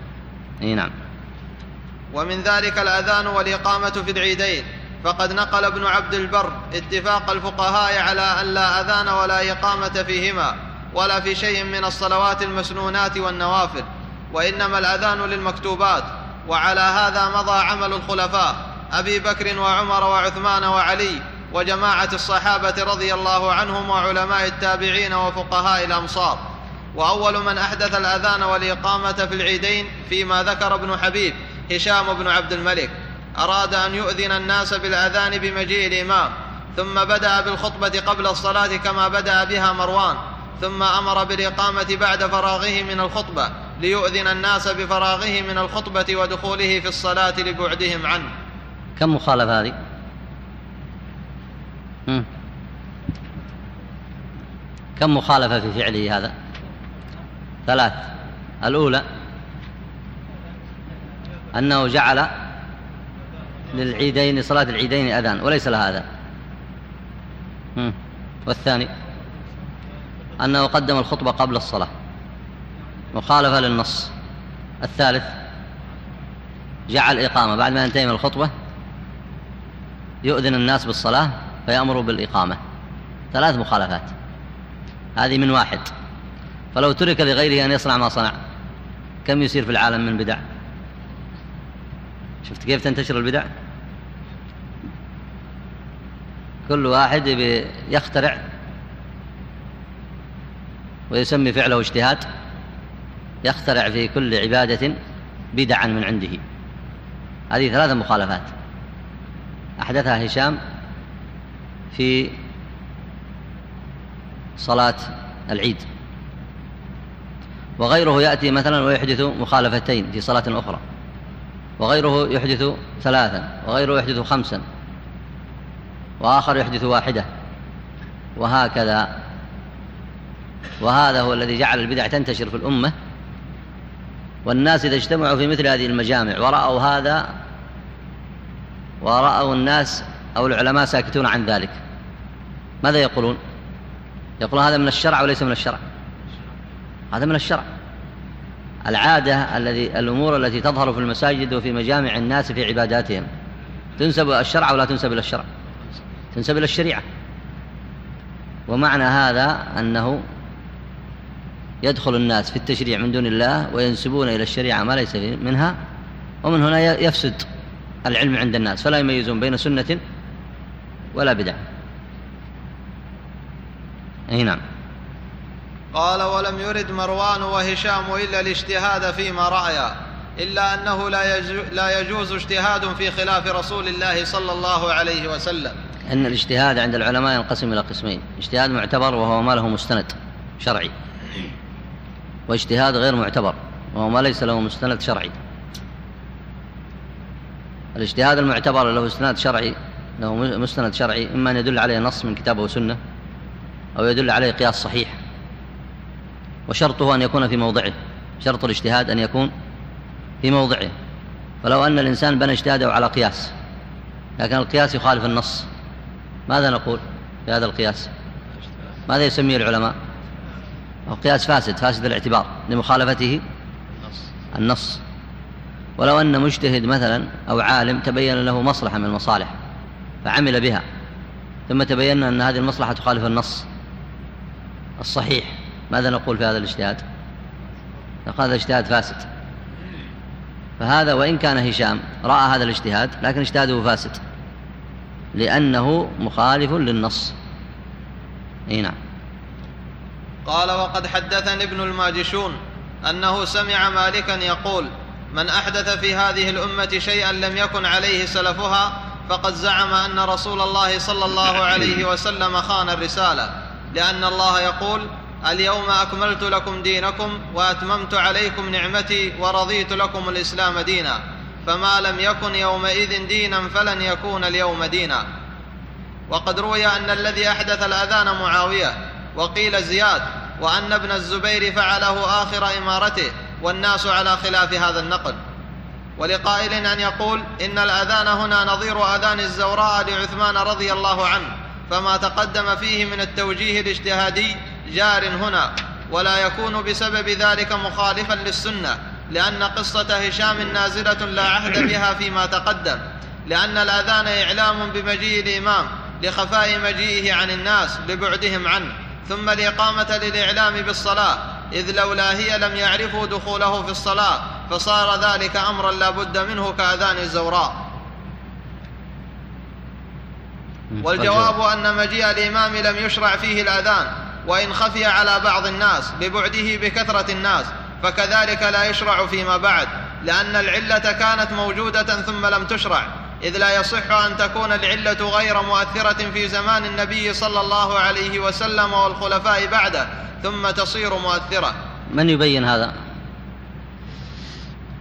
إي نعم. ومن ذلك الأذان والإقامة في العيدين. فقد نقل ابن عبد البر اتفاق الفقهاء على أن لا أذان ولا إقامة فيهما ولا في شيء من الصلوات المسنونات والنوافل وإنما الأذان للمكتوبات. وعلى هذا مضى عمل الخلفاء أبي بكر وعمر وعثمان وعلي وجماعة الصحابة رضي الله عنهم وعلماء التابعين وفقهاء الامصار وأول من أحدث الأذان والإقامة في العيدين فيما ذكر ابن حبيب هشام بن عبد الملك. أراد أن يؤذن الناس بالأذان بمجيء الإمام ثم بدأ بالخطبة قبل الصلاة كما بدأ بها مروان ثم أمر بالإقامة بعد فراغه من الخطبة. ليؤذن الناس بفراغه من الخطبة ودخوله في الصلاة لبعدهم عنه. كم مخالفة هذه؟ كم مخالفة في فعله هذا؟ ثلاث. الأولى أنه جعل للعيدين صلاة العيدين أذان وليس لها أذان. والثاني أنه قدم الخطبة قبل الصلاة. مخالفة للنص. الثالث جعل إقامة بعد ما ينتهي من الخطبة يؤذن الناس بالصلاة فيأمر بالإقامة. ثلاث مخالفات. هذه من واحد. فلو ترك لغيره أن يصنع ما صنع. كم يصير في العالم من بدع؟ شفت كيف تنتشر البدع؟ كل واحد يخترع ويسمي فعله اجتهاد. يخترع في كل عبادة بدعا من عنده. هذه ثلاثة مخالفات. أحدثها هشام في صلاة العيد. وغيره يأتي مثلا ويحدث مخالفتين في صلاة أخرى. وغيره يحدث ثلاثا وغيره يحدث خمسا. وآخر يحدث واحدة. وهكذا. وهذا هو الذي جعل البدع تنتشر في الأمة. والناس إذا اجتمعوا في مثل هذه المجامع ورأوا هذا ورأوا الناس أو العلماء ساكتون عن ذلك. ماذا يقولون؟ يقولون هذا من الشرع وليس من الشرع. هذا من الشرع. العادة الذي الأمور التي تظهر في المساجد وفي مجامع الناس في عباداتهم تنسب الشرع ولا تنسب إلى الشرع؟ تنسب إلى الشريعة. ومعنى هذا أنه يدخل الناس في التشريع من دون الله وينسبون إلى الشريعة ما ليس منها ومن هنا يفسد العلم عند الناس فلا يميزون بين سنة ولا بدعة. أي نعم. قال ولم يرد مروان وهشام إلا الاجتهاد فيما رأيا إلا أنه لا, لا يجوز اجتهاد في خلاف رسول الله صلى الله عليه وسلم. أن الاجتهاد عند العلماء ينقسم إلى قسمين اجتهاد معتبر وهو ما له مستند شرعي. واجتهاد غير معتبر وهو ما ليس له مستند شرعي. الاجتهاد المعتبر له مستند شرعي له مستند شرعي إما أن يدل عليه نص من كتاب وسنة أو يدل عليه قياس صحيح. وشرطه أن يكون في موضعه شرط الاجتهاد أن يكون في موضعه. فلو أن الإنسان بنى اجتهاده على قياس لكن القياس يخالف النص ماذا نقول في هذا القياس؟ ماذا يسميه العلماء؟ هو قياس فاسد فاسد الاعتبار لمخالفته النص. ولو أن مجتهد مثلا أو عالم تبين له مصلحة من المصالح فعمل بها. ثم تبين أن هذه المصلحة تخالف النص الصحيح. ماذا نقول في هذا الاجتهاد؟ نقول هذا اجتهاد فاسد. فهذا وإن كان هشام رأى هذا الاجتهاد لكن اجتهاده فاسد لأنه مخالف للنص. إي نعم. قال وقد حدثني ابن الماجشون أنه سمع مالكا يقول من أحدث في هذه الأمة شيئا لم يكن عليه سلفها فقد زعم أن رسول الله صلى الله عليه وسلم خان الرسالة لأن الله يقول اليوم أكملت لكم دينكم وأتممت عليكم نعمتي ورضيت لكم الإسلام دينا فما لم يكن يومئذ دينا فلن يكون اليوم دينا. وقد روي أن الذي أحدث الأذان معاوية وقيل زياد وأن ابن الزبير فعله آخر إمارته والناس على خلاف هذا النقل. ولقائل أن يقول إن الأذان هنا نظير أذان الزوراء لعثمان رضي الله عنه فما تقدم فيه من التوجيه الاجتهادي جار هنا ولا يكون بسبب ذلك مخالفا للسنة لأن قصة هشام نازلة لا عهد بها فيما تقدم لأن الأذان إعلام بمجيء الإمام لخفاء مجيئه عن الناس لبعدهم عنه. ثم الإقامة للإعلام بالصلاة إذ لولا هي لم يعرفوا دخوله في الصلاة فصار ذلك أمرا لا بد منه كأذان الزوراء. والجواب أن مجيء الإمام لم يشرع فيه الأذان وإن خفي على بعض الناس لبعده بكثرة الناس فكذلك لا يشرع فيما بعد لأن العلة كانت موجودة ثم لم تشرع. إذ لا يصح أن تكون العلة غير مؤثرة في زمان النبي صلى الله عليه وسلم والخلفاء بعده ثم تصير مؤثرة. من يبين هذا؟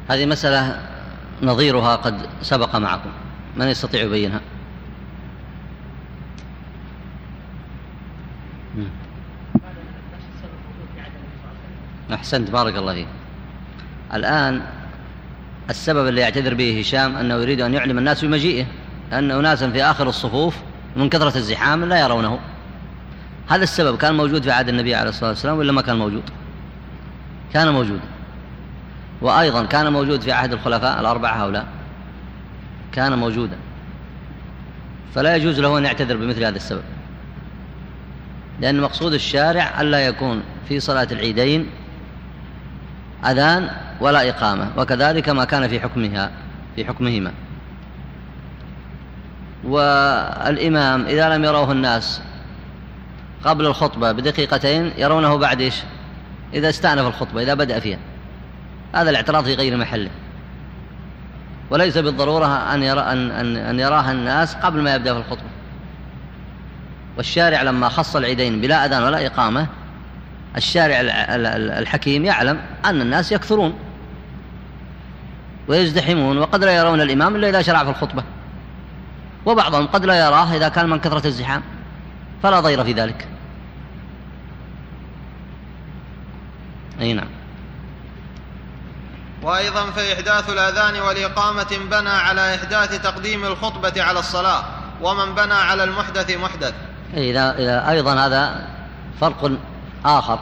هذه مسألة نظيرها قد سبق معكم. من يستطيع يبينها؟ أحسنت بارك الله فيك. الآن السبب اللي يعتذر به هشام أنه يريد أن يعلم الناس بمجيئه لأن أناسا في آخر الصفوف من كثرة الزحام لا يرونه. هذا السبب كان موجود في عهد النبي عليه الصلاة والسلام ولا ما كان موجود؟ كان موجود. وأيضا كان موجود في عهد الخلفاء الأربعة هؤلاء. كان موجودا. فلا يجوز له أن يعتذر بمثل هذا السبب. لأن مقصود الشارع ألا يكون في صلاة العيدين أذان ولا إقامة وكذلك ما كان في حكمها في حكمهما. والإمام إذا لم يروه الناس قبل الخطبة بدقيقتين يرونه بعد إيش؟ إذا استأنف الخطبة إذا بدأ فيها. هذا الاعتراض في غير محله. وليس بالضرورة أن, يرى أن, أن, أن يراها الناس قبل ما يبدأ في الخطبة. والشارع لما خص العيدين بلا أذان ولا إقامة الشارع الحكيم يعلم أن الناس يكثرون ويزدحمون وقد لا يرون الإمام إلا إذا شرع في الخطبة. وبعضهم قد لا يراه إذا كان من كثرة الزحام. فلا ضير في ذلك. أي نعم. وأيضا فإحداث الأذان والإقامة بنى على إحداث تقديم الخطبة على الصلاة ومن بنى على المحدث محدث. إذا, إذا أيضا هذا فرق آخر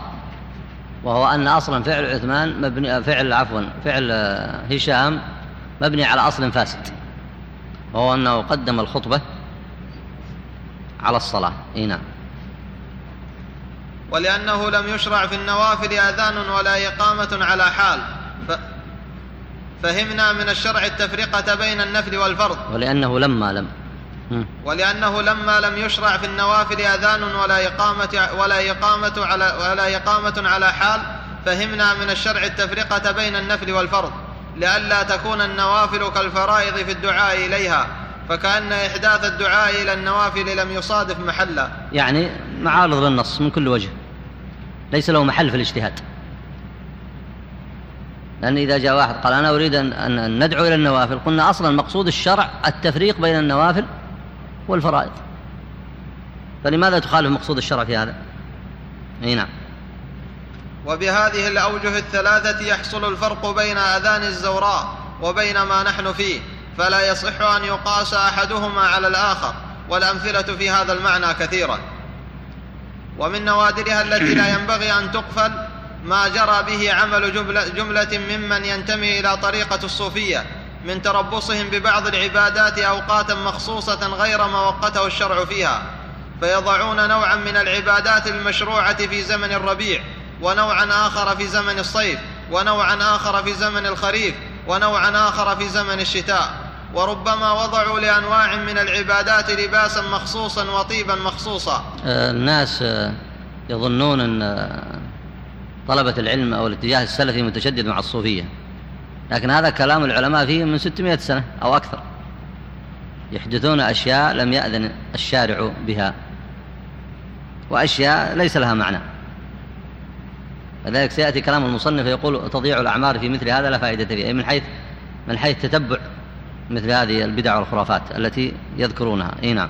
وهو أن أصلا فعل عثمان مبني فعل عفوا فعل هشام مبني على أصل فاسد وهو أنه قدم الخطبة على الصلاة. إيه نعم. ولأنه لم يشرع في النوافل أذان ولا إقامة على حال. ف... فهمنا من الشرع التفرقة بين النفل والفرض. ولأنه لما لم ولأنه لما لم يشرع في النوافل أذان ولا إقامة ولا إقامة على ولا إقامة على حال فهمنا من الشرع التفرقة بين النفل والفرض لئلا تكون النوافل كالفرائض في الدعاء إليها فكأن إحداث الدعاء إلى النوافل لم يصادف محلا. يعني معارض للنص من كل وجه ليس له محل في الاجتهاد. لأن إذا جاء واحد قال أنا أريد أن ندعو إلى النوافل قلنا أصلا مقصود الشرع التفريق بين النوافل والفرائض. فلماذا تخالف مقصود الشرع في هذا؟ أي نعم. وبهذه الأوجه الثلاثة يحصل الفرق بين أذان الزوراء وبين ما نحن فيه فلا يصح أن يقاس أحدهما على الآخر والأمثلة في هذا المعنى كثيرة. ومن نوادرها التي لا ينبغي أن تقفل ما جرى به عمل جمله, جملة ممن ينتمي إلى طريقة الصوفية من تربصهم ببعض العبادات أوقاتا مخصوصة غير ما وقته الشرع فيها فيضعون نوعا من العبادات المشروعة في زمن الربيع ونوعا آخر في زمن الصيف ونوعا آخر في زمن الخريف ونوعا آخر في زمن الشتاء وربما وضعوا لأنواع من العبادات لباسا مخصوصا وطيبا مخصوصا. آه، الناس آه، يظنون أن آه، طلبة العلم أو الاتجاه السلفي متشدد مع الصوفية. لكن هذا كلام العلماء فيه من 600 سنة أو أكثر. يحدثون أشياء لم يأذن الشارع بها. وأشياء ليس لها معنى. لذلك سيأتي كلام المصنف يقول تضيع الأعمار في مثل هذا لا فائدة فيه أي من حيث من حيث تتبع مثل هذه البدع والخرافات التي يذكرونها. إي نعم.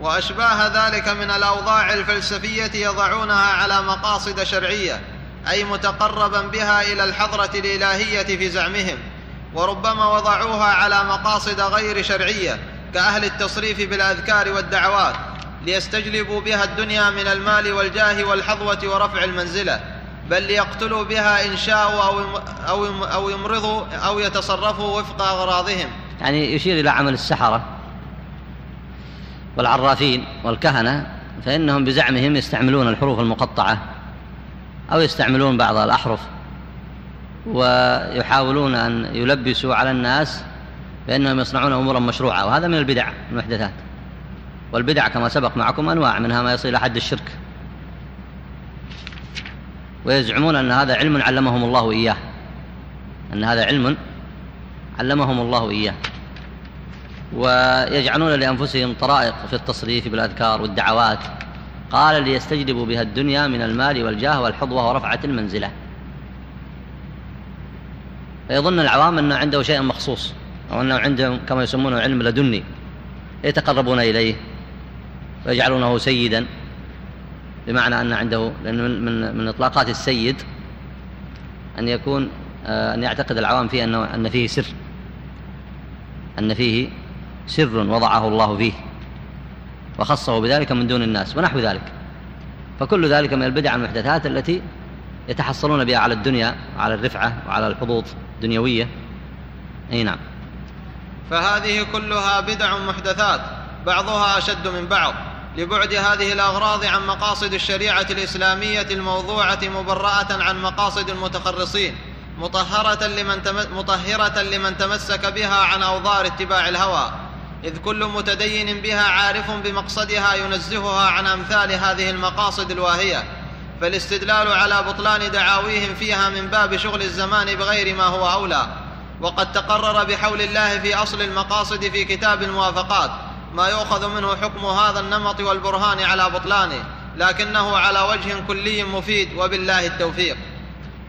وأشباه ذلك من الأوضاع الفلسفية يضعونها على مقاصد شرعية. أي متقربا بها إلى الحضرة الإلهية في زعمهم وربما وضعوها على مقاصد غير شرعية كأهل التصريف بالأذكار والدعوات ليستجلبوا بها الدنيا من المال والجاه والحظوة ورفع المنزلة بل ليقتلوا بها إن شاءوا أو أو أو يمرضوا أو يتصرفوا وفق أغراضهم. يعني يشير إلى عمل السحرة والعرافين والكهنة فإنهم بزعمهم يستعملون الحروف المقطعة أو يستعملون بعض الأحرف ويحاولون أن يلبسوا على الناس بأنهم يصنعون أمورا مشروعة وهذا من البدع المحدثات والبدع كما سبق معكم أنواع منها ما يصل إلى حد الشرك. ويزعمون أن هذا علم علمهم الله إياه. أن هذا علم علمهم الله إياه. ويجعلون لأنفسهم طرائق في التصريف بالأذكار والدعوات. قال ليستجلبوا بها الدنيا من المال والجاه والحظوة ورفعة المنزلة. فيظن العوام أنه عنده شيء مخصوص أو أنه عنده كما يسمونه علم لدني يتقربون إليه ويجعلونه سيدا بمعنى أن عنده لأن من, من إطلاقات السيد أن يكون آه، أن يعتقد العوام فيه أنه أن فيه سر أن فيه سر وضعه الله فيه. وخصه بذلك من دون الناس ونحو ذلك. فكل ذلك من البدع المحدثات التي يتحصلون بها على الدنيا وعلى الرفعة وعلى الحظوظ الدنيوية. أي نعم. فهذه كلها بدع محدثات بعضها أشد من بعض لبعد هذه الأغراض عن مقاصد الشريعة الإسلامية الموضوعة مبرأة عن مقاصد المتخرصين مطهرة لمن, مطهرة لمن تمسك بها عن اوضار اتباع الهوى. إذ كل متدين بها عارف بمقصدها ينزهها عن أمثال هذه المقاصد الواهية فالاستدلال على بطلان دعاويهم فيها من باب شغل الزمان بغير ما هو أولى. وقد تقرر بحول الله في أصل المقاصد في كتاب الموافقات ما يؤخذ منه حكم هذا النمط والبرهان على بطلانه لكنه على وجه كلي مفيد وبالله التوفيق.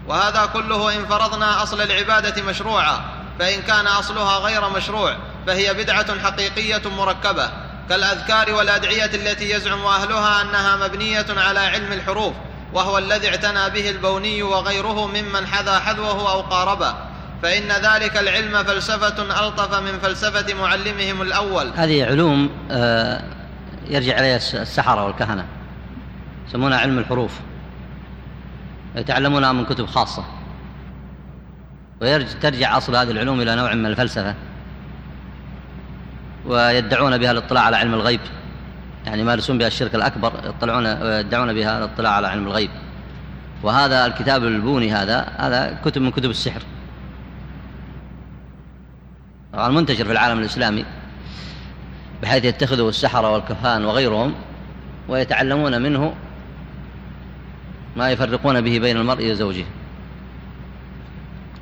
وهذا كله إن فرضنا أصل العبادة مشروعا فإن كان أصلها غير مشروع فهي بدعة حقيقية مركبة كالأذكار والأدعية التي يزعم أهلها أنها مبنية على علم الحروف وهو الذي اعتنى به البوني وغيره ممن حذا حذوه أو قاربه. فإن ذلك العلم فلسفة ألطف من فلسفة معلمهم الأول. هذه علوم آه، يرجع إليها السحرة والكهنة يسمونها علم الحروف يتعلمونها من كتب خاصة وترجع أصل هذه العلوم إلى نوع من الفلسفة. ويدعون بها الاطلاع على علم الغيب. يعني يمارسون بها الشرك الأكبر يطلعون ويدعون بها الاطلاع على علم الغيب. وهذا الكتاب البوني هذا هذا كتب من كتب السحر. طبعا منتشر في العالم الإسلامي بحيث يتخذه السحرة والكهان وغيرهم ويتعلمون منه ما يفرقون به بين المرء وزوجه.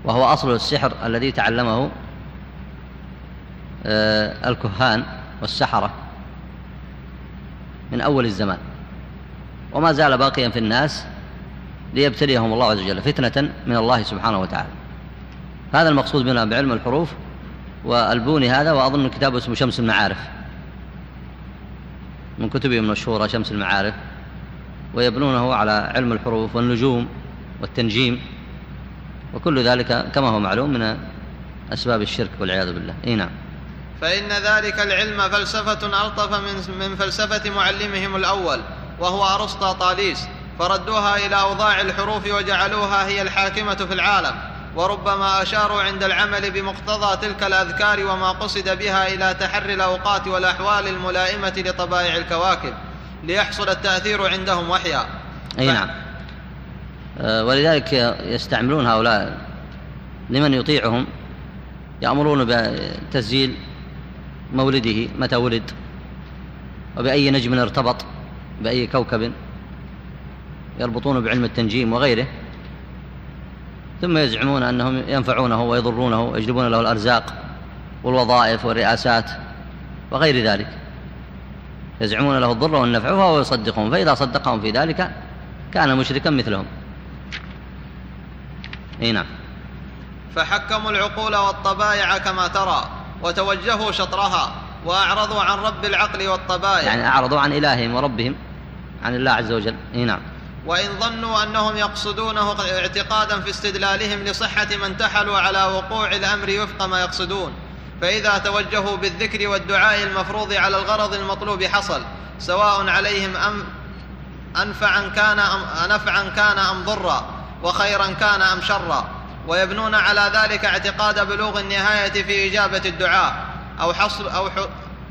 وهو أصل السحر الذي تعلمه الكهان والسحرة من أول الزمان. وما زال باقيا في الناس ليبتليهم الله عز وجل فتنة من الله سبحانه وتعالى. هذا المقصود بنا بعلم الحروف والبوني هذا وأظن كتابه اسمه شمس المعارف. من كتبه المشهورة شمس المعارف ويبنونه على علم الحروف والنجوم والتنجيم وكل ذلك كما هو معلوم من أسباب الشرك والعياذ بالله. إيه نعم. فإن ذلك العلم فلسفة ألطف من, من فلسفة معلمهم الأول وهو أرسطا طاليس فردوها إلى أوضاع الحروف وجعلوها هي الحاكمة في العالم وربما أشاروا عند العمل بمقتضى تلك الأذكار وما قصد بها إلى تحري الأوقات والأحوال الملائمة لطبائع الكواكب ليحصل التأثير عندهم وحيا. أي نعم. أه، ولذلك يستعملون هؤلاء لمن يطيعهم يأمرون بتسجيل مولده متى ولد؟ وبأي نجم ارتبط؟ بأي كوكب يربطونه بعلم التنجيم وغيره؟ ثم يزعمون أنهم ينفعونه ويضرونه ويجلبون له الأرزاق والوظائف والرئاسات وغير ذلك. يزعمون له الضر والنفع وهو يصدقهم فإذا صدقهم في ذلك كان مشركا مثلهم. إي نعم. فحكموا العقول والطبائع كما ترى. وتوجهوا شطرها وأعرضوا عن رب العقل والطبائع. يعني أعرضوا عن إلههم وربهم عن الله عز وجل. نعم. وإن ظنوا أنهم يقصدونه اعتقادا في استدلالهم لصحة ما انتحلوا على وقوع الأمر وفق ما يقصدون. فإذا توجهوا بالذكر والدعاء المفروض على الغرض المطلوب حصل سواء عليهم أم أنفعا كان أم نفعا كان أم ضرا وخيرا كان أم شرا. ويبنون على ذلك اعتقاد بلوغ النهاية في إجابة الدعاء. أو حصل, أو,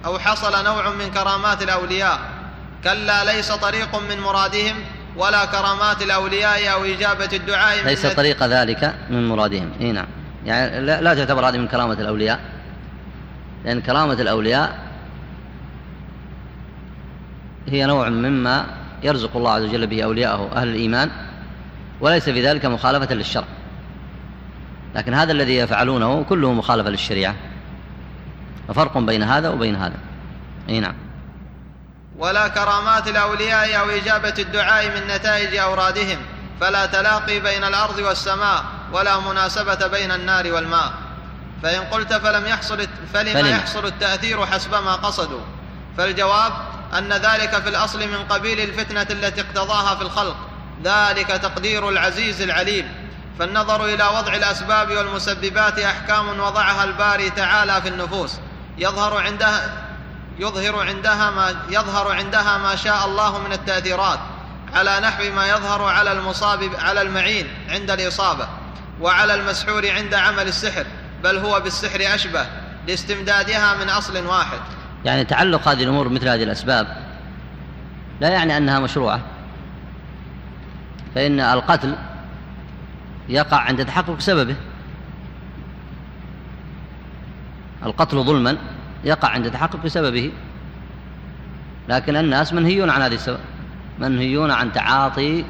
أو حصل نوع من كرامات الأولياء. كلا ليس طريق من مرادهم ولا كرامات الأولياء أو إجابة الدعاء ليس طريق ذلك من مرادهم. إي نعم. يعني لا, لا تعتبر هذه من كرامة الأولياء. لأن كرامة الأولياء هي نوع مما يرزق الله عز وجل به أولياءه أهل الإيمان وليس في ذلك مخالفة للشرع. لكن هذا الذي يفعلونه كله مخالفة للشريعة. ففرق بين هذا وبين هذا. أي نعم. ولا كرامات الأولياء أو إجابة الدعاء من نتائج أورادهم. فلا تلاقي بين الأرض والسماء ولا مناسبة بين النار والماء. فإن قلت فلم يحصل فلما فلم. يحصل التأثير حسب ما قصدوا. فالجواب أن ذلك في الأصل من قبيل الفتنة التي اقتضاها في الخلق. ذلك تقدير العزيز العليم. فالنظر إلى وضع الأسباب والمسببات أحكام وضعها الباري تعالى في النفوس. يظهر عندها يظهر عندها ما يظهر عندها ما شاء الله من التأثيرات على نحو ما يظهر على المصاب على المعين عند الإصابة وعلى المسحور عند عمل السحر بل هو بالسحر أشبه لاستمدادها من أصل واحد. يعني تعلق هذه الأمور مثل هذه الأسباب لا يعني أنها مشروعة. فإن القتل يقع عند تحقق سببه. القتل ظلما يقع عند تحقق سببه. لكن الناس منهيون عن هذه السبب منهيون عن تعاطي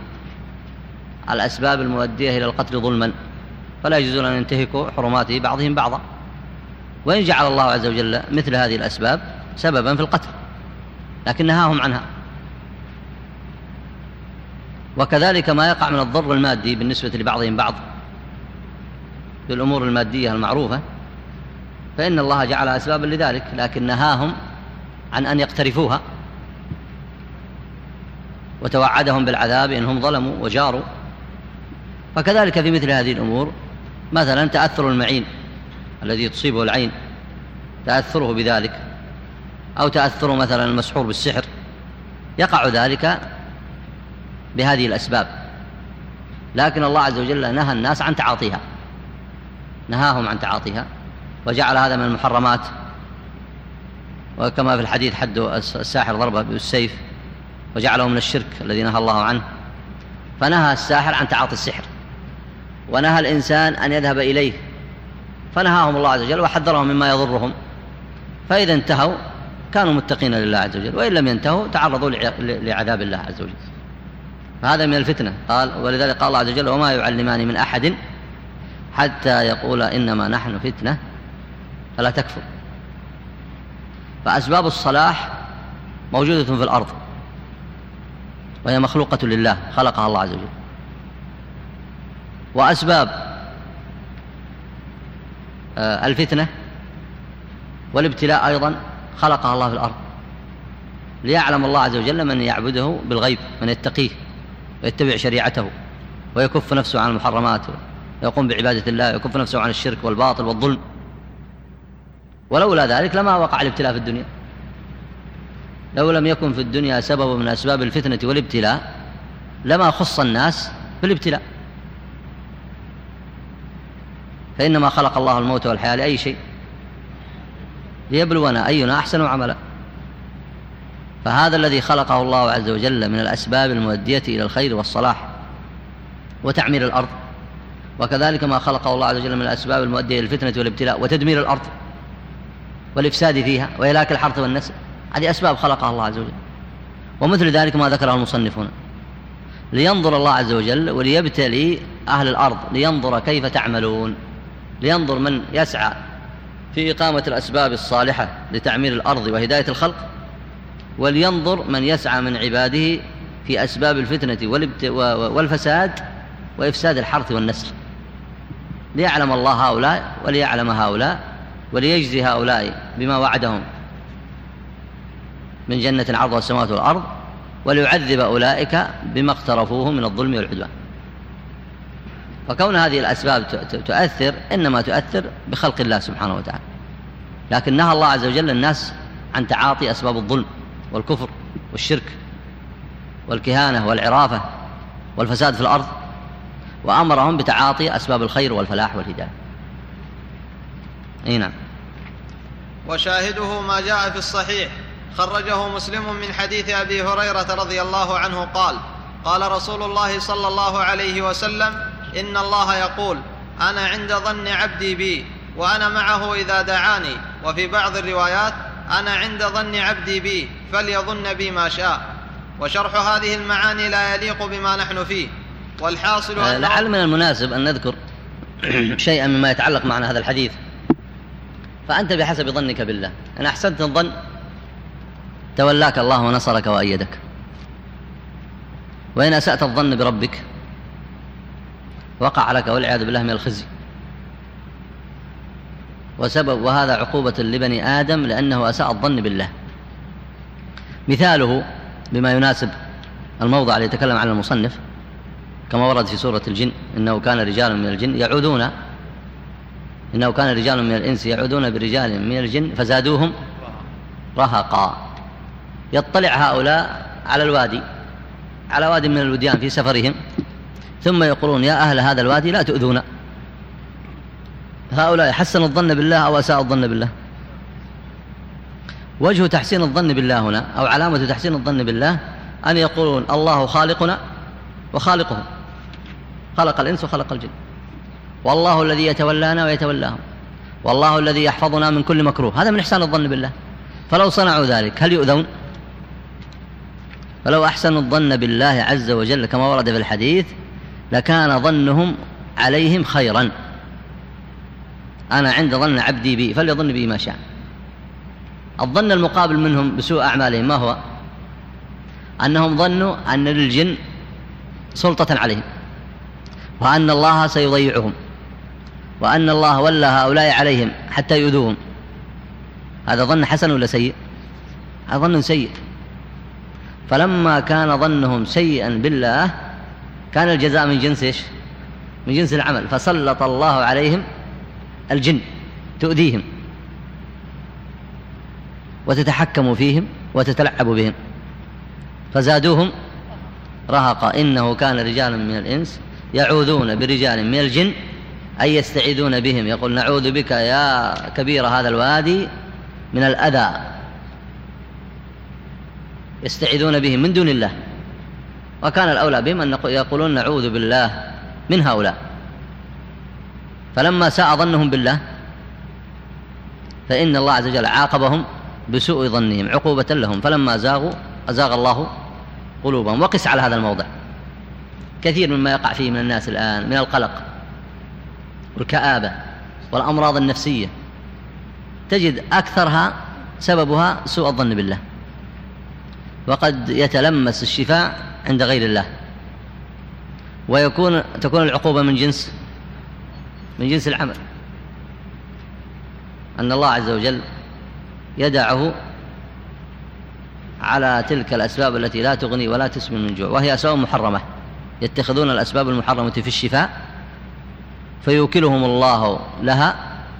الأسباب المؤدية إلى القتل ظلما. فلا يجوزون أن ينتهكوا حرمات بعضهم بعضا. وإن جعل الله عز وجل مثل هذه الأسباب سببا في القتل لكن نهاهم عنها. وكذلك ما يقع من الضر المادي بالنسبة لبعضهم بعض في الأمور المادية المعروفة فإن الله جعل أسبابا لذلك لكن نهاهم عن أن يقترفوها وتوعدهم بالعذاب إنهم ظلموا وجاروا. فكذلك في مثل هذه الأمور مثلا تأثر المعين الذي تصيبه العين تأثره بذلك أو تأثر مثلا المسحور بالسحر يقع ذلك بهذه الأسباب. لكن الله عز وجل نهى الناس عن تعاطيها. نهاهم عن تعاطيها. وجعل هذا من المحرمات. وكما في الحديث حد الساحر ضربه بالسيف. وجعله من الشرك الذي نهى الله عنه. فنهى الساحر عن تعاطي السحر. ونهى الإنسان أن يذهب إليه. فنهاهم الله عز وجل وحذرهم مما يضرهم. فإذا انتهوا كانوا متقين لله عز وجل. وإن لم ينتهوا تعرضوا لعذاب الله عز وجل. فهذا من الفتنة. قال ولذلك قال الله عز وجل وما يعلمان من أحد حتى يقول إنما نحن فتنة فلا تكفر. فأسباب الصلاح موجودة في الأرض وهي مخلوقة لله خلقها الله عز وجل. وأسباب آه، الفتنة والابتلاء أيضا خلقها الله في الأرض ليعلم الله عز وجل من يعبده بالغيب من يتقيه. ويتبع شريعته ويكف نفسه عن المحرمات ويقوم بعبادة الله ويكف نفسه عن الشرك والباطل والظلم. ولولا ذلك لما وقع الابتلاء في الدنيا. لو لم يكن في الدنيا سبب من أسباب الفتنة والابتلاء لما خص الناس بالابتلاء. فإنما خلق الله الموت والحياة لأي شيء. ليبلونا أينا أحسن عملا. فهذا الذي خلقه الله عز وجل من الأسباب المؤدية إلى الخير والصلاح وتعمير الأرض وكذلك ما خلقه الله عز وجل من الأسباب المؤدية إلى الفتنة والابتلاء وتدمير الأرض والإفساد فيها وإلاك الحرث والنسل هذه أسباب خلقها الله عز وجل. ومثل ذلك ما ذكره المصنفون لينظر الله عز وجل وليبتلي أهل الأرض لينظر كيف تعملون لينظر من يسعى في إقامة الأسباب الصالحة لتعمير الأرض وهداية الخلق. ولينظر من يسعى من عباده في أسباب الفتنة والفساد وإفساد الحرث والنسل. ليعلم الله هؤلاء وليعلم هؤلاء وليجزي هؤلاء بما وعدهم من جنة عرضها السماوات والأرض وليعذب أولئك بما اقترفوه من الظلم والعدوان. فكون هذه الأسباب تؤثر إنما تؤثر بخلق الله سبحانه وتعالى. لكن نهى الله عز وجل الناس عن تعاطي أسباب الظلم. والكفر والشرك والكهانة والعرافة والفساد في الأرض وأمرهم بتعاطي أسباب الخير والفلاح والهداية. أي نعم. وشاهده ما جاء في الصحيح. خرجه مسلم من حديث أبي هريرة رضي الله عنه قال قال رسول الله صلى الله عليه وسلم إن الله يقول أنا عند ظن عبدي بي وأنا معه إذا دعاني. وفي بعض الروايات أنا عند ظن عبدي بي فليظن بي ما شاء. وشرح هذه المعاني لا يليق بما نحن فيه. والحاصل أن لعل من المناسب أن نذكر شيئا مما يتعلق معنا هذا الحديث. فأنت بحسب ظنك بالله. إن أحسنت الظن تولاك الله ونصرك وأيدك. وإن أسأت الظن بربك وقع لك والعياذ بالله من الخزي. وسبب وهذا عقوبة لبني آدم لأنه أساء الظن بالله. مثاله بما يناسب الموضع اللي يتكلم عنه المصنف كما ورد في سورة الجن إنه كان رجال من الجن يعودون إنه كان رجال من الإنس يعودون برجال من الجن فزادوهم رهقا. يطلع هؤلاء على الوادي على وادي من الوديان في سفرهم ثم يقولون يا أهل هذا الوادي لا تؤذونا. هؤلاء حسنوا الظن بالله أو أساءوا الظن بالله؟ وجه تحسين الظن بالله هنا أو علامة تحسين الظن بالله أن يقولون الله خالقنا وخالقهم. خلق الإنس وخلق الجن. والله الذي يتولانا ويتولاهم. والله الذي يحفظنا من كل مكروه. هذا من إحسان الظن بالله. فلو صنعوا ذلك هل يؤذون؟ فلو أحسنوا الظن بالله عز وجل كما ورد في الحديث لكان ظنهم عليهم خيرا. أنا عند ظن عبدي بي فليظن بي ما شاء. الظن المقابل منهم بسوء أعمالهم ما هو؟ أنهم ظنوا أن للجن سلطة عليهم وأن الله سيضيعهم وأن الله ولى هؤلاء عليهم حتى يؤذوهم. هذا ظن حسن ولا سيء؟ هذا ظن سيء. فلما كان ظنهم سيئا بالله كان الجزاء من جنس إيش؟ من جنس العمل فسلط الله عليهم الجن تؤذيهم وتتحكم فيهم وتتلعب بهم فزادوهم رهقا. إنه كان رجال من الإنس يعوذون برجال من الجن أي يستعيذون بهم. يقول نعوذ بك يا كبير هذا الوادي من الأذى. يستعيذون بهم من دون الله. وكان الأولى بهم أن يقولون نعوذ بالله من هؤلاء. فلما ساء ظنهم بالله فإن الله عز وجل عاقبهم بسوء ظنهم عقوبة لهم. فلما زاغوا أزاغ الله قلوبهم. وقس على هذا الموضع. كثير مما يقع فيه من الناس الآن من القلق والكآبة والأمراض النفسية. تجد أكثرها سببها سوء الظن بالله. وقد يتلمس الشفاء عند غير الله. ويكون تكون العقوبة من جنس من جنس العمل. أن الله عز وجل يدعه على تلك الأسباب التي لا تغني ولا تسمن من جوع وهي أسباب محرمة. يتخذون الأسباب المحرمة في الشفاء فيوكلهم الله لها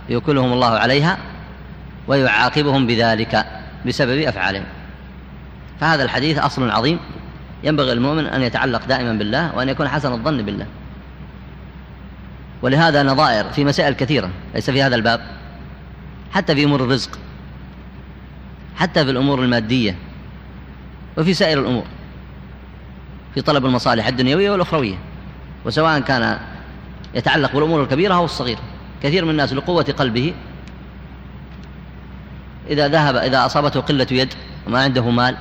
يوكلهم الله عليها ويعاقبهم بذلك بسبب أفعالهم. فهذا الحديث أصل عظيم. ينبغي المؤمن أن يتعلق دائما بالله وأن يكون حسن الظن بالله. ولهذا نظائر في مسائل كثيرة ليس في هذا الباب. حتى في أمور الرزق حتى في الأمور المادية وفي سائر الأمور في طلب المصالح الدنيوية والأخروية وسواء كان يتعلق بالأمور الكبيرة أو الصغيرة. كثير من الناس لقوة قلبه إذا ذهب إذا أصابته قلة يد وما عنده مال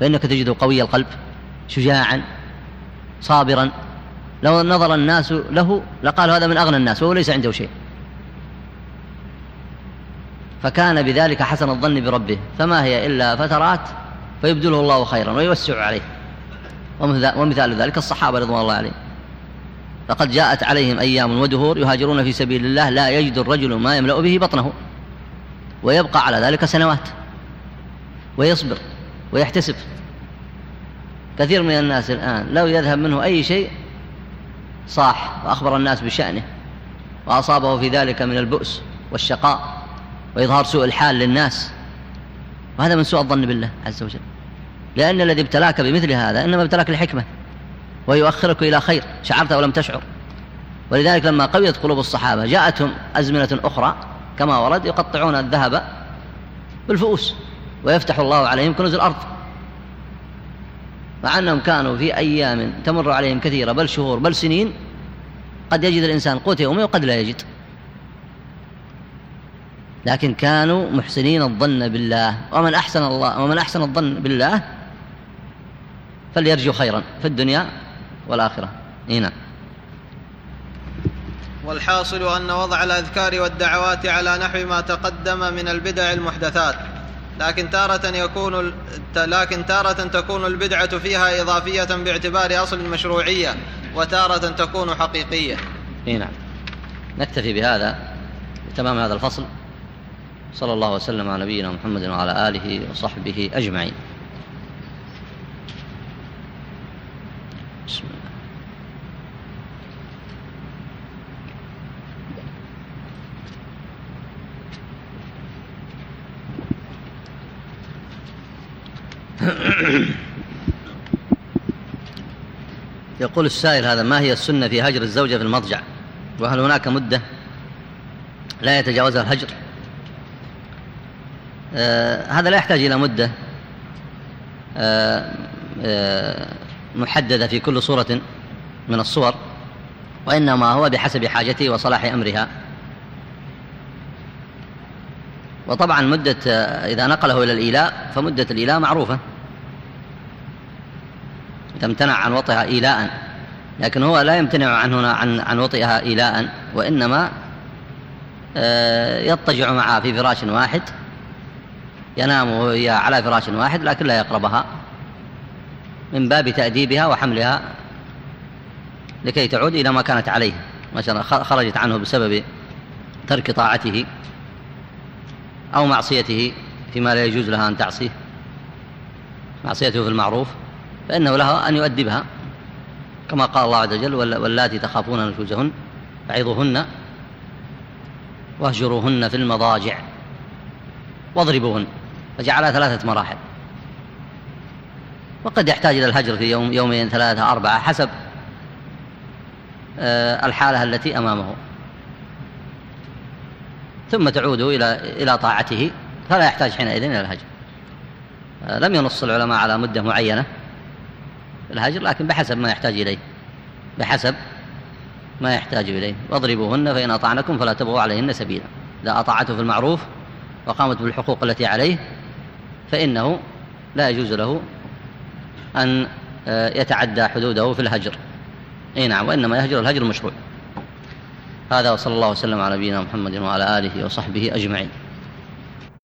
فإنك تجده قوي القلب شجاعا صابرا لو نظر الناس له لقالوا هذا من أغنى الناس وهو ليس عنده شيء. فكان بذلك حسن الظن بربه فما هي إلا فترات فيبدله الله خيرا ويوسع عليه. ومثال ذلك الصحابة رضوان الله عليهم. فقد جاءت عليهم أيام ودهور يهاجرون في سبيل الله لا يجد الرجل ما يملأ به بطنه. ويبقى على ذلك سنوات. ويصبر ويحتسب. كثير من الناس الآن لو يذهب منه أي شيء صاح وأخبر الناس بشأنه وأصابه في ذلك من البؤس والشقاء وإظهار سوء الحال للناس. وهذا من سوء الظن بالله عز وجل. لأن الذي ابتلاك بمثل هذا إنما ابتلاك لحكمة ويؤخرك إلى خير شعرت ولم تشعر. ولذلك لما قويت قلوب الصحابة جاءتهم أزمنة أخرى كما ورد يقطعون الذهب بالفؤوس ويفتح الله عليهم كنوز الأرض. مع أنهم كانوا في أيام تمر عليهم كثيرة بل شهور بل سنين قد يجد الإنسان قوت يومه وقد لا يجد. لكن كانوا محسنين الظن بالله. ومن أحسن الله ومن أحسن الظن بالله فليرجو خيرا في الدنيا والآخرة. هنا نعم. والحاصل أن وضع الأذكار والدعوات على نحو ما تقدم من البدع المحدثات. لكن تارة يكون لكن تارة تكون البدعة فيها إضافية باعتبار أصل المشروعية وتارة تكون حقيقية. إيه نعم. نكتفي بهذا بتمام هذا الفصل. صلى الله وسلم على نبينا محمد وعلى آله وصحبه أجمعين. يقول السائل هذا ما هي السنة في هجر الزوجة في المضجع؟ وهل هناك مدة لا يتجاوزها الهجر؟ آه هذا لا يحتاج إلى مدة آه آه محددة في كل صورة من الصور وإنما هو بحسب حاجته وصلاح أمرها. وطبعا مدة آه، إذا نقله إلى الإيلاء فمدة الإيلاء معروفة. تمتنع عن وطئها إيلاء. لكن هو لا يمتنع عن هنا عن عن وطئها إيلاء وإنما آه، يضطجع معها في فراش واحد ينام وهي على فراش واحد لكن لا يقربها من باب تأديبها وحملها لكي تعود إلى ما كانت عليه. مثلا خرجت عنه بسبب ترك طاعته أو معصيته فيما لا يجوز لها أن تعصيه. معصيته في المعروف. فإنه له أن يؤدبها كما قال الله عز وجل واللاتي تخافون نشوزهن فعظوهن واهجروهن في المضاجع واضربوهن. فجعلها ثلاثة مراحل. وقد يحتاج إلى الهجر في يوم يومين ثلاثة أربعة حسب آه، الحالة التي أمامه. ثم تعود إلى إلى طاعته فلا يحتاج حينئذ إلى الهجر. آه، لم ينص العلماء على مدة معينة. الهجر لكن بحسب ما يحتاج إليه. بحسب ما يحتاج إليه. واضربوهن فإن أطعنكم فلا تبغوا عليهن سبيلا. إذا أطاعته في المعروف وقامت بالحقوق التي عليه فإنه لا يجوز له أن آه، يتعدى حدوده في الهجر. أي نعم وإنما يهجر الهجر المشروع هذا وصلى الله وسلم على نبينا محمد وعلى آله وصحبه أجمعين.